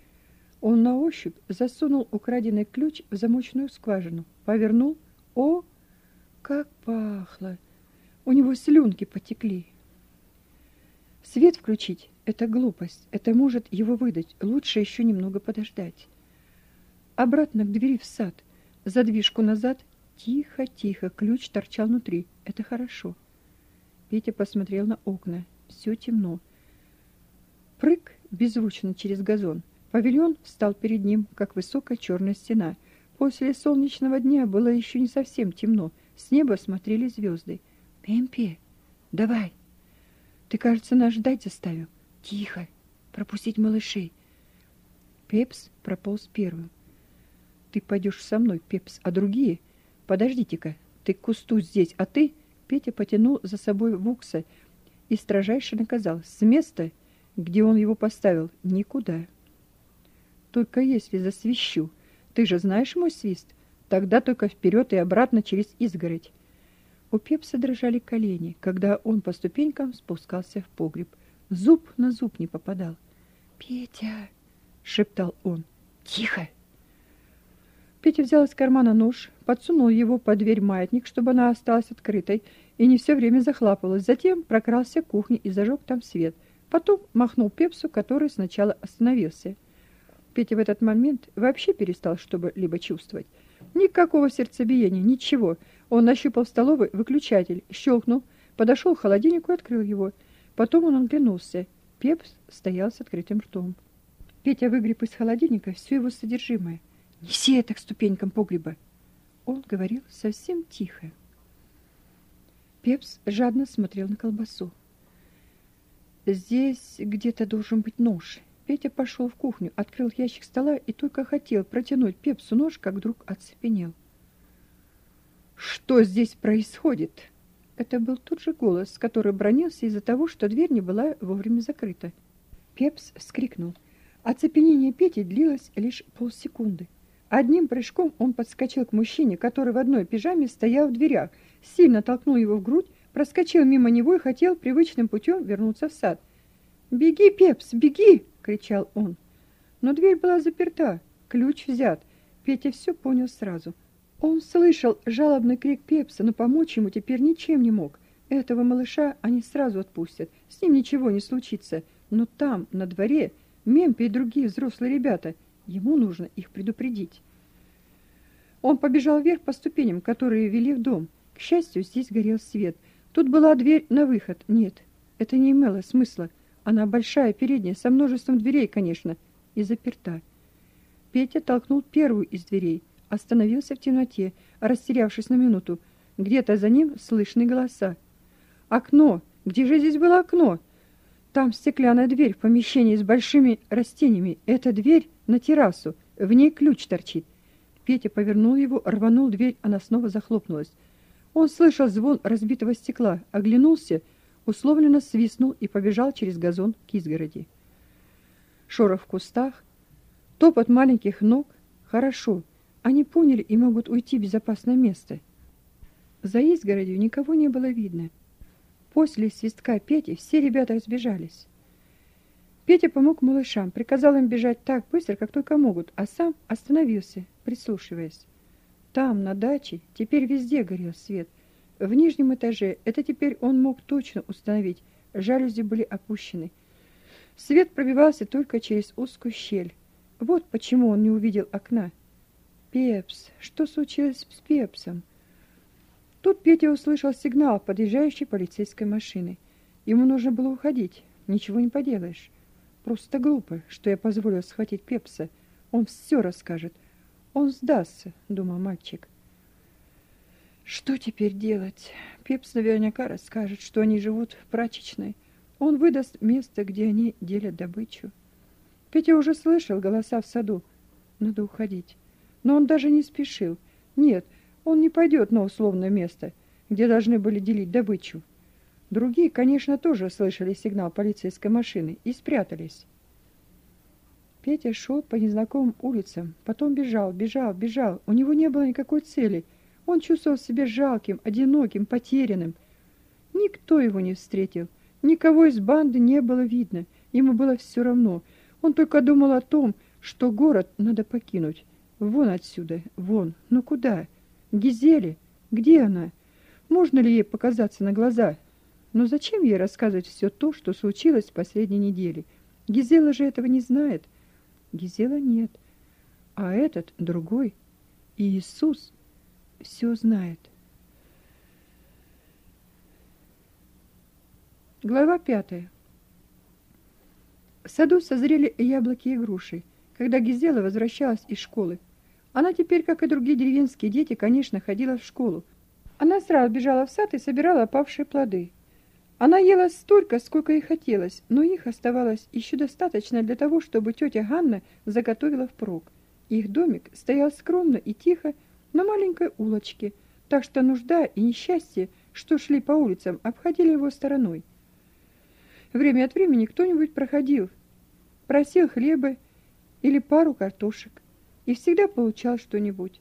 Speaker 1: Он на ощупь засунул украденный ключ в замочную скважину, повернул. О, как пахло! У него слюнки потекли. Свет включить — это глупость, это может его выдать. Лучше еще немного подождать. Обратно к двери в сад, задвижку назад. Тихо, тихо, ключ торчал внутри. Это хорошо. Петя посмотрел на окна. Все темно. Прыг беззвучно через газон. Павильон встал перед ним, как высокая черная стена. После солнечного дня было еще не совсем темно. С неба смотрели звезды. «Пемпе, давай!» «Ты, кажется, нас ждать заставил». «Тихо! Пропустить малышей!» Пепс прополз первым. «Ты пойдешь со мной, Пепс, а другие...» «Подождите-ка, ты к кусту здесь, а ты...» Петя потянул за собой Вукса и строжайше наказал. «С места где он его поставил? Никуда. Только если засвищу. Ты же знаешь мой свист? Тогда только вперед и обратно через изгородь. У Пепса дрожали колени, когда он по ступенькам спускался в погреб. Зуб на зуб не попадал. «Петя!» — шептал он. «Тихо!» Петя взял из кармана нож, подсунул его под дверь маятник, чтобы она осталась открытой и не все время захлапывалась. Затем прокрался к кухне и зажег там свет — Потом махнул Пепсу, который сначала остановился. Петя в этот момент вообще перестал что-либо чувствовать. Никакого сердцебиения, ничего. Он нащупал в столовой выключатель, щелкнул, подошел к холодильнику и открыл его. Потом он оглянулся. Пепс стоял с открытым ртом. Петя выгреб из холодильника все его содержимое. «Неси это к ступенькам погреба!» Он говорил совсем тихо. Пепс жадно смотрел на колбасу. Здесь где-то должен быть нож. Петя пошел в кухню, открыл ящик стола и только хотел протянуть Пепсу нож, как вдруг оцепенел. Что здесь происходит? Это был тот же голос, который бронился из-за того, что дверь не была вовремя закрыта. Пепс вскрикнул. Оцепенение Пети длилось лишь полсекунды. Одним прыжком он подскочил к мужчине, который в одной пижаме стоял в дверях, сильно толкнул его в грудь проскочил мимо него и хотел привычным путем вернуться в сад. «Беги, Пепс, беги!» — кричал он. Но дверь была заперта, ключ взят. Петя все понял сразу. Он слышал жалобный крик Пепса, но помочь ему теперь ничем не мог. Этого малыша они сразу отпустят, с ним ничего не случится. Но там, на дворе, Мемпи и другие взрослые ребята, ему нужно их предупредить. Он побежал вверх по ступеням, которые вели в дом. К счастью, здесь горел свет — Тут была дверь на выход. Нет, это не имело смысла. Она большая, передняя, со множеством дверей, конечно, и заперта. Петя толкнул первую из дверей, остановился в темноте, растерявшись на минуту. Где-то за ним слышны голоса. Окно! Где же здесь было окно? Там стеклянная дверь в помещении с большими растениями. Эта дверь на террасу. В ней ключ торчит. Петя повернул его, рванул дверь, она снова захлопнулась. Он слышал звон разбитого стекла, оглянулся, условленно свистнул и побежал через газон к изгороди. Шорох в кустах, топот маленьких ног. Хорошо, они поняли и могут уйти в безопасное место. За изгородью никого не было видно. После свистка Пети все ребята разбежались. Петя помог малышам, приказал им бежать так быстро, как только могут, а сам остановился, прислушиваясь. Там, на даче, теперь везде горел свет. В нижнем этаже это теперь он мог точно установить. Жалюзи были опущены. Свет пробивался только через узкую щель. Вот почему он не увидел окна. Пепс, что случилось с Пепсом? Тут Петя услышал сигнал подъезжающей полицейской машины. Ему нужно было уходить. Ничего не поделаешь. Просто глупо, что я позволил схватить Пепса. Он все расскажет. Он сдастся, думал мальчик. Что теперь делать? Пепс наверняка расскажет, что они живут в прачечной. Он выдаст место, где они делят добычу. Петя уже слышал голоса в саду. Надо уходить. Но он даже не спешил. Нет, он не пойдет на условное место, где должны были делить добычу. Другие, конечно, тоже слышали сигнал полицейской машины и спрятались. Петя шел по незнакомым улицам, потом бежал, бежал, бежал. У него не было никакой цели. Он чувствовал себя жалким, одиноким, потерянным. Никто его не встретил. Никого из банды не было видно. Ему было все равно. Он только думал о том, что город надо покинуть. Вон отсюда, вон. Но куда? Гизели? Где она? Можно ли ей показаться на глаза? Но зачем ей рассказывать все то, что случилось в последней неделе? Гизела же этого не знает. Гизела нет. А этот другой. И Иисус все знает. Глава пятая. В саду созрели яблоки и груши, когда Гизела возвращалась из школы. Она теперь, как и другие деревенские дети, конечно, ходила в школу. Она сразу бежала в сад и собирала опавшие плоды. Она ела столько, сколько ей хотелось, но их оставалось еще достаточно для того, чтобы тетя Ганна заготовила впрок. Их домик стоял скромно и тихо на маленькой улочке, так что нужда и несчастье, что шли по улицам, обходили его стороной. Время от времени кто-нибудь проходил, просил хлеба или пару картошек и всегда получал что-нибудь.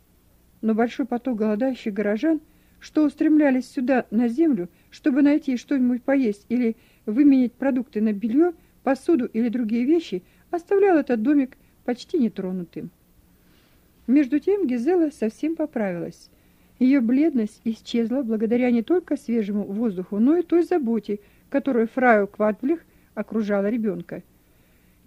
Speaker 1: Но большой поток голодающих горожан, что устремлялись сюда на землю, чтобы найти что-нибудь поесть или выменять продукты на белье, посуду или другие вещи, оставлял этот домик почти нетронутым. Между тем Гизела совсем поправилась. Ее бледность исчезла благодаря не только свежему воздуху, но и той заботе, которой фрау Квадблих окружала ребенка.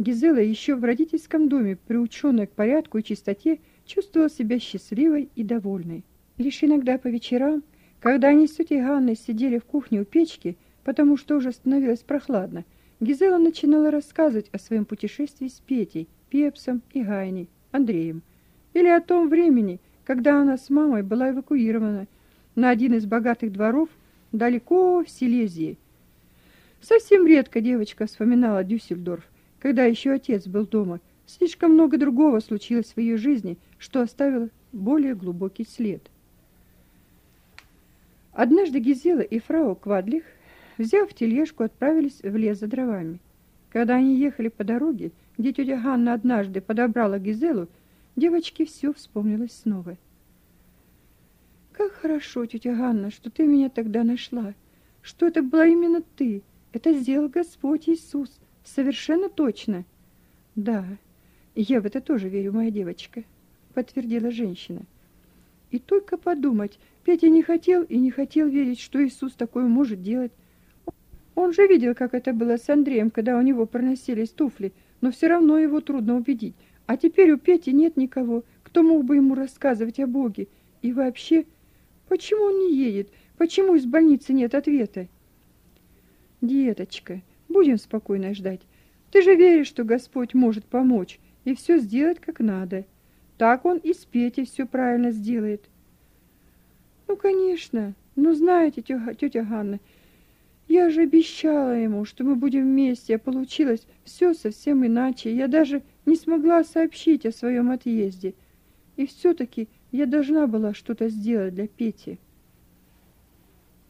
Speaker 1: Гизела еще в родительском доме, приученная к порядку и чистоте, чувствовала себя счастливой и довольной. Лишь иногда по вечерам, когда они с тетей Ганной сидели в кухне у печки, потому что уже становилось прохладно, Гизела начинала рассказывать о своем путешествии с Петей, Пепсом и Гайней, Андреем, или о том времени, когда она с мамой была эвакуирована на один из богатых дворов далеко в Силезии. Совсем редко девочка вспоминала Дюссельдорф, когда еще отец был дома, слишком много другого случилось в ее жизни, что оставило более глубокий след. Однажды Гизела и фрау Квадлих, взяв тележку, отправились в лес за дровами. Когда они ехали по дороге, где тетя Ганна однажды подобрала Гизелу, девочке все вспомнилось снова. Как хорошо, тетя Ганна, что ты меня тогда нашла, что это была именно ты. Это сделал Господь Иисус. Совершенно точно. Да, я в это тоже верю, моя девочка, подтвердила женщина. И только подумать, Петя не хотел и не хотел верить, что Иисус такое может делать. Он же видел, как это было с Андреем, когда у него проносились туфли, но все равно его трудно убедить. А теперь у Пети нет никого, кто мог бы ему рассказывать о Боге. И вообще, почему он не едет? Почему из больницы нет ответа? Деточка, Будем спокойно ждать. Ты же веришь, что Господь может помочь и все сделать как надо. Так он и с Петей все правильно сделает. Ну, конечно. Но знаете, тетя Ганна, Я же обещала ему, что мы будем вместе, а получилось все совсем иначе. Я даже не смогла сообщить о своем отъезде. И все таки я должна была что-то сделать для Пети.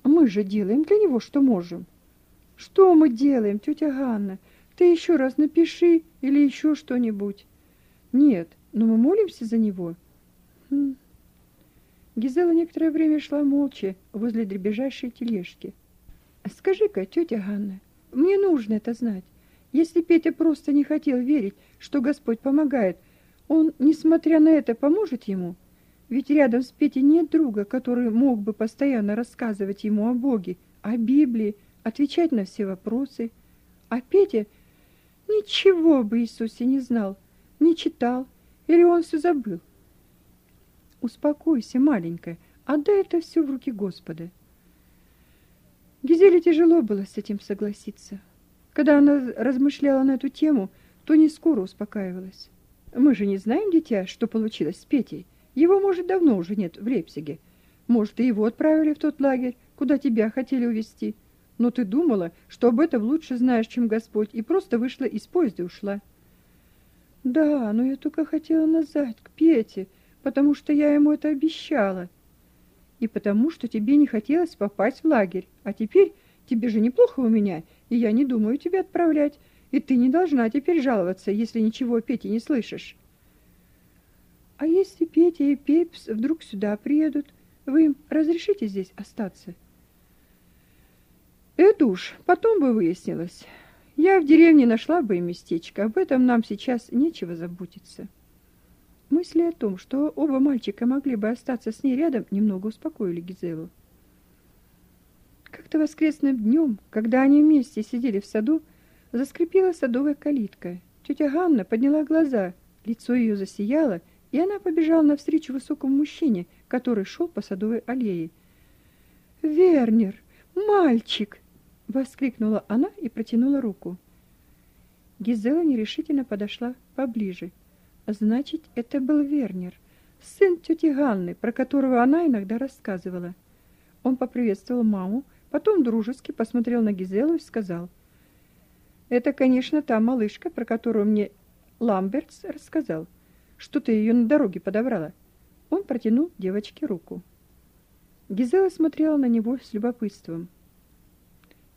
Speaker 1: Мы же делаем для него, что можем. Что мы делаем, тетя Ганна? Ты еще раз напиши или еще что-нибудь. Нет, но мы молимся за него. Хм. Гизела некоторое время шла молча возле дребезжащей тележки. Скажи-ка, тетя Ганна, мне нужно это знать. Если Петя просто не хотел верить, что Господь помогает, он, несмотря на это, поможет ему? Ведь рядом с Петей нет друга, который мог бы постоянно рассказывать ему о Боге, о Библии, отвечать на все вопросы. А Петя ничего бы Иисусе не знал, не читал, или он все забыл. Успокойся, маленькая, отдай это все в руки Господа. Гизеле тяжело было с этим согласиться. Когда она размышляла на эту тему, то не скоро успокаивалась. Мы же не знаем, дитя, что получилось с Петей. Его, может, давно уже нет в Лейпциге. Может, и его отправили в тот лагерь, куда тебя хотели увезти. Но ты думала, что об этом лучше знаешь, чем Господь, и просто вышла из поезда и ушла. Да, но я только хотела назад, к Пете, потому что я ему это обещала и потому, что тебе не хотелось попасть в лагерь. А теперь тебе же неплохо у меня, и я не думаю тебя отправлять, и ты не должна теперь жаловаться, если ничего о Пете не слышишь. А если Петя и Пепс вдруг сюда приедут, вы им разрешите здесь остаться? Это уж потом бы выяснилось. Я в деревне нашла бы им местечко, об этом нам сейчас нечего заботиться. Мысли о том, что оба мальчика могли бы остаться с ней рядом, немного успокоили Гизелу. Как-то воскресным днем, когда они вместе сидели в саду, заскрипела садовая калитка. Тетя Ганна подняла глаза, лицо ее засияло, и она побежала навстречу высокому мужчине, который шел по садовой аллее. «Вернер! Мальчик!» — воскликнула она и протянула руку. Гизела нерешительно подошла поближе. Значит, это был Вернер, сын тети Ганны, про которого она иногда рассказывала. Он поприветствовал маму, потом дружески посмотрел на Гизелу и сказал: "Это, конечно, та малышка, про которую мне Ламбертс рассказал. Что ты ее на дороге подобрала?" Он протянул девочке руку. Гизела смотрела на него с любопытством.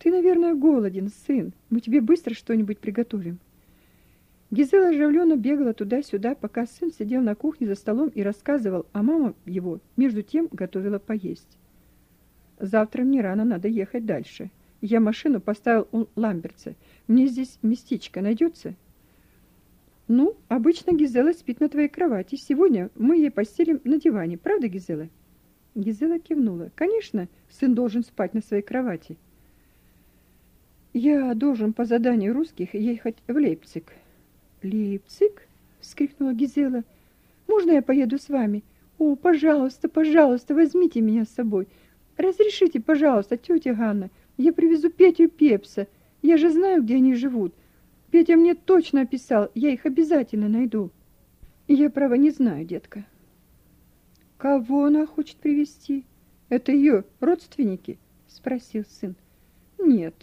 Speaker 1: Ты, наверное, голоден, сын. Мы тебе быстро что-нибудь приготовим. Гизела оживленно бегала туда-сюда, пока сын сидел на кухне за столом и рассказывал, а мама его между тем готовила поесть. Завтра мне рано надо ехать дальше. Я машину поставил у Ламберца. Мне здесь местечко найдется? Ну, обычно Гизела спит на твоей кровати. Сегодня мы ей постелим на диване. Правда, Гизела? Гизела кивнула. Конечно, сын должен спать на своей кровати. Я должен по заданию русских ехать в Лейпциг. Лейпциг? вскрикнула Гизела. Можно я поеду с вами? О, пожалуйста, пожалуйста, возьмите меня с собой. Разрешите, пожалуйста, тетя Ганна. Я привезу Петю Пепса. Я же знаю, где они живут. Петя мне точно описал. Я их обязательно найду. Я право не знаю, детка. Кого она хочет привести? Это ее родственники? спросил сын. Нет.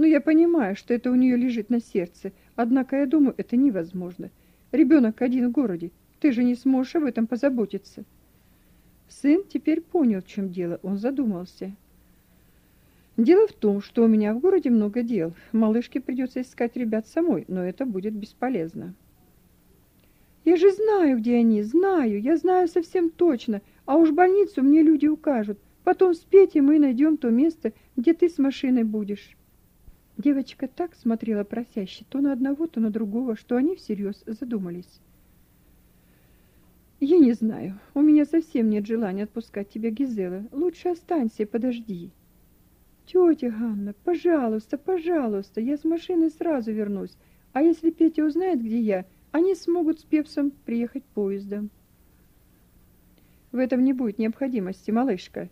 Speaker 1: Но я понимаю, что это у нее лежит на сердце. Однако я думаю, это невозможно. Ребенок один в городе. Ты же не сможешь об этом позаботиться. Сын теперь понял, в чем дело. Он задумался. Дело в том, что у меня в городе много дел. Малышке придется искать ребят самой, но это будет бесполезно. Я же знаю, где они, знаю, я знаю совсем точно. А уж больницу мне люди укажут. Потом с Петей мы найдем то место, где ты с машиной будешь. Девочка так смотрела просяще то на одного, то на другого, что они всерьез задумались. Я не знаю. У меня совсем нет желания отпускать тебя, Гизела. Лучше останься и подожди. Тетя Ганна, пожалуйста, пожалуйста, я с машины сразу вернусь. А если Петя узнает, где я, они смогут с Пепсом приехать поездом. В этом не будет необходимости, малышка,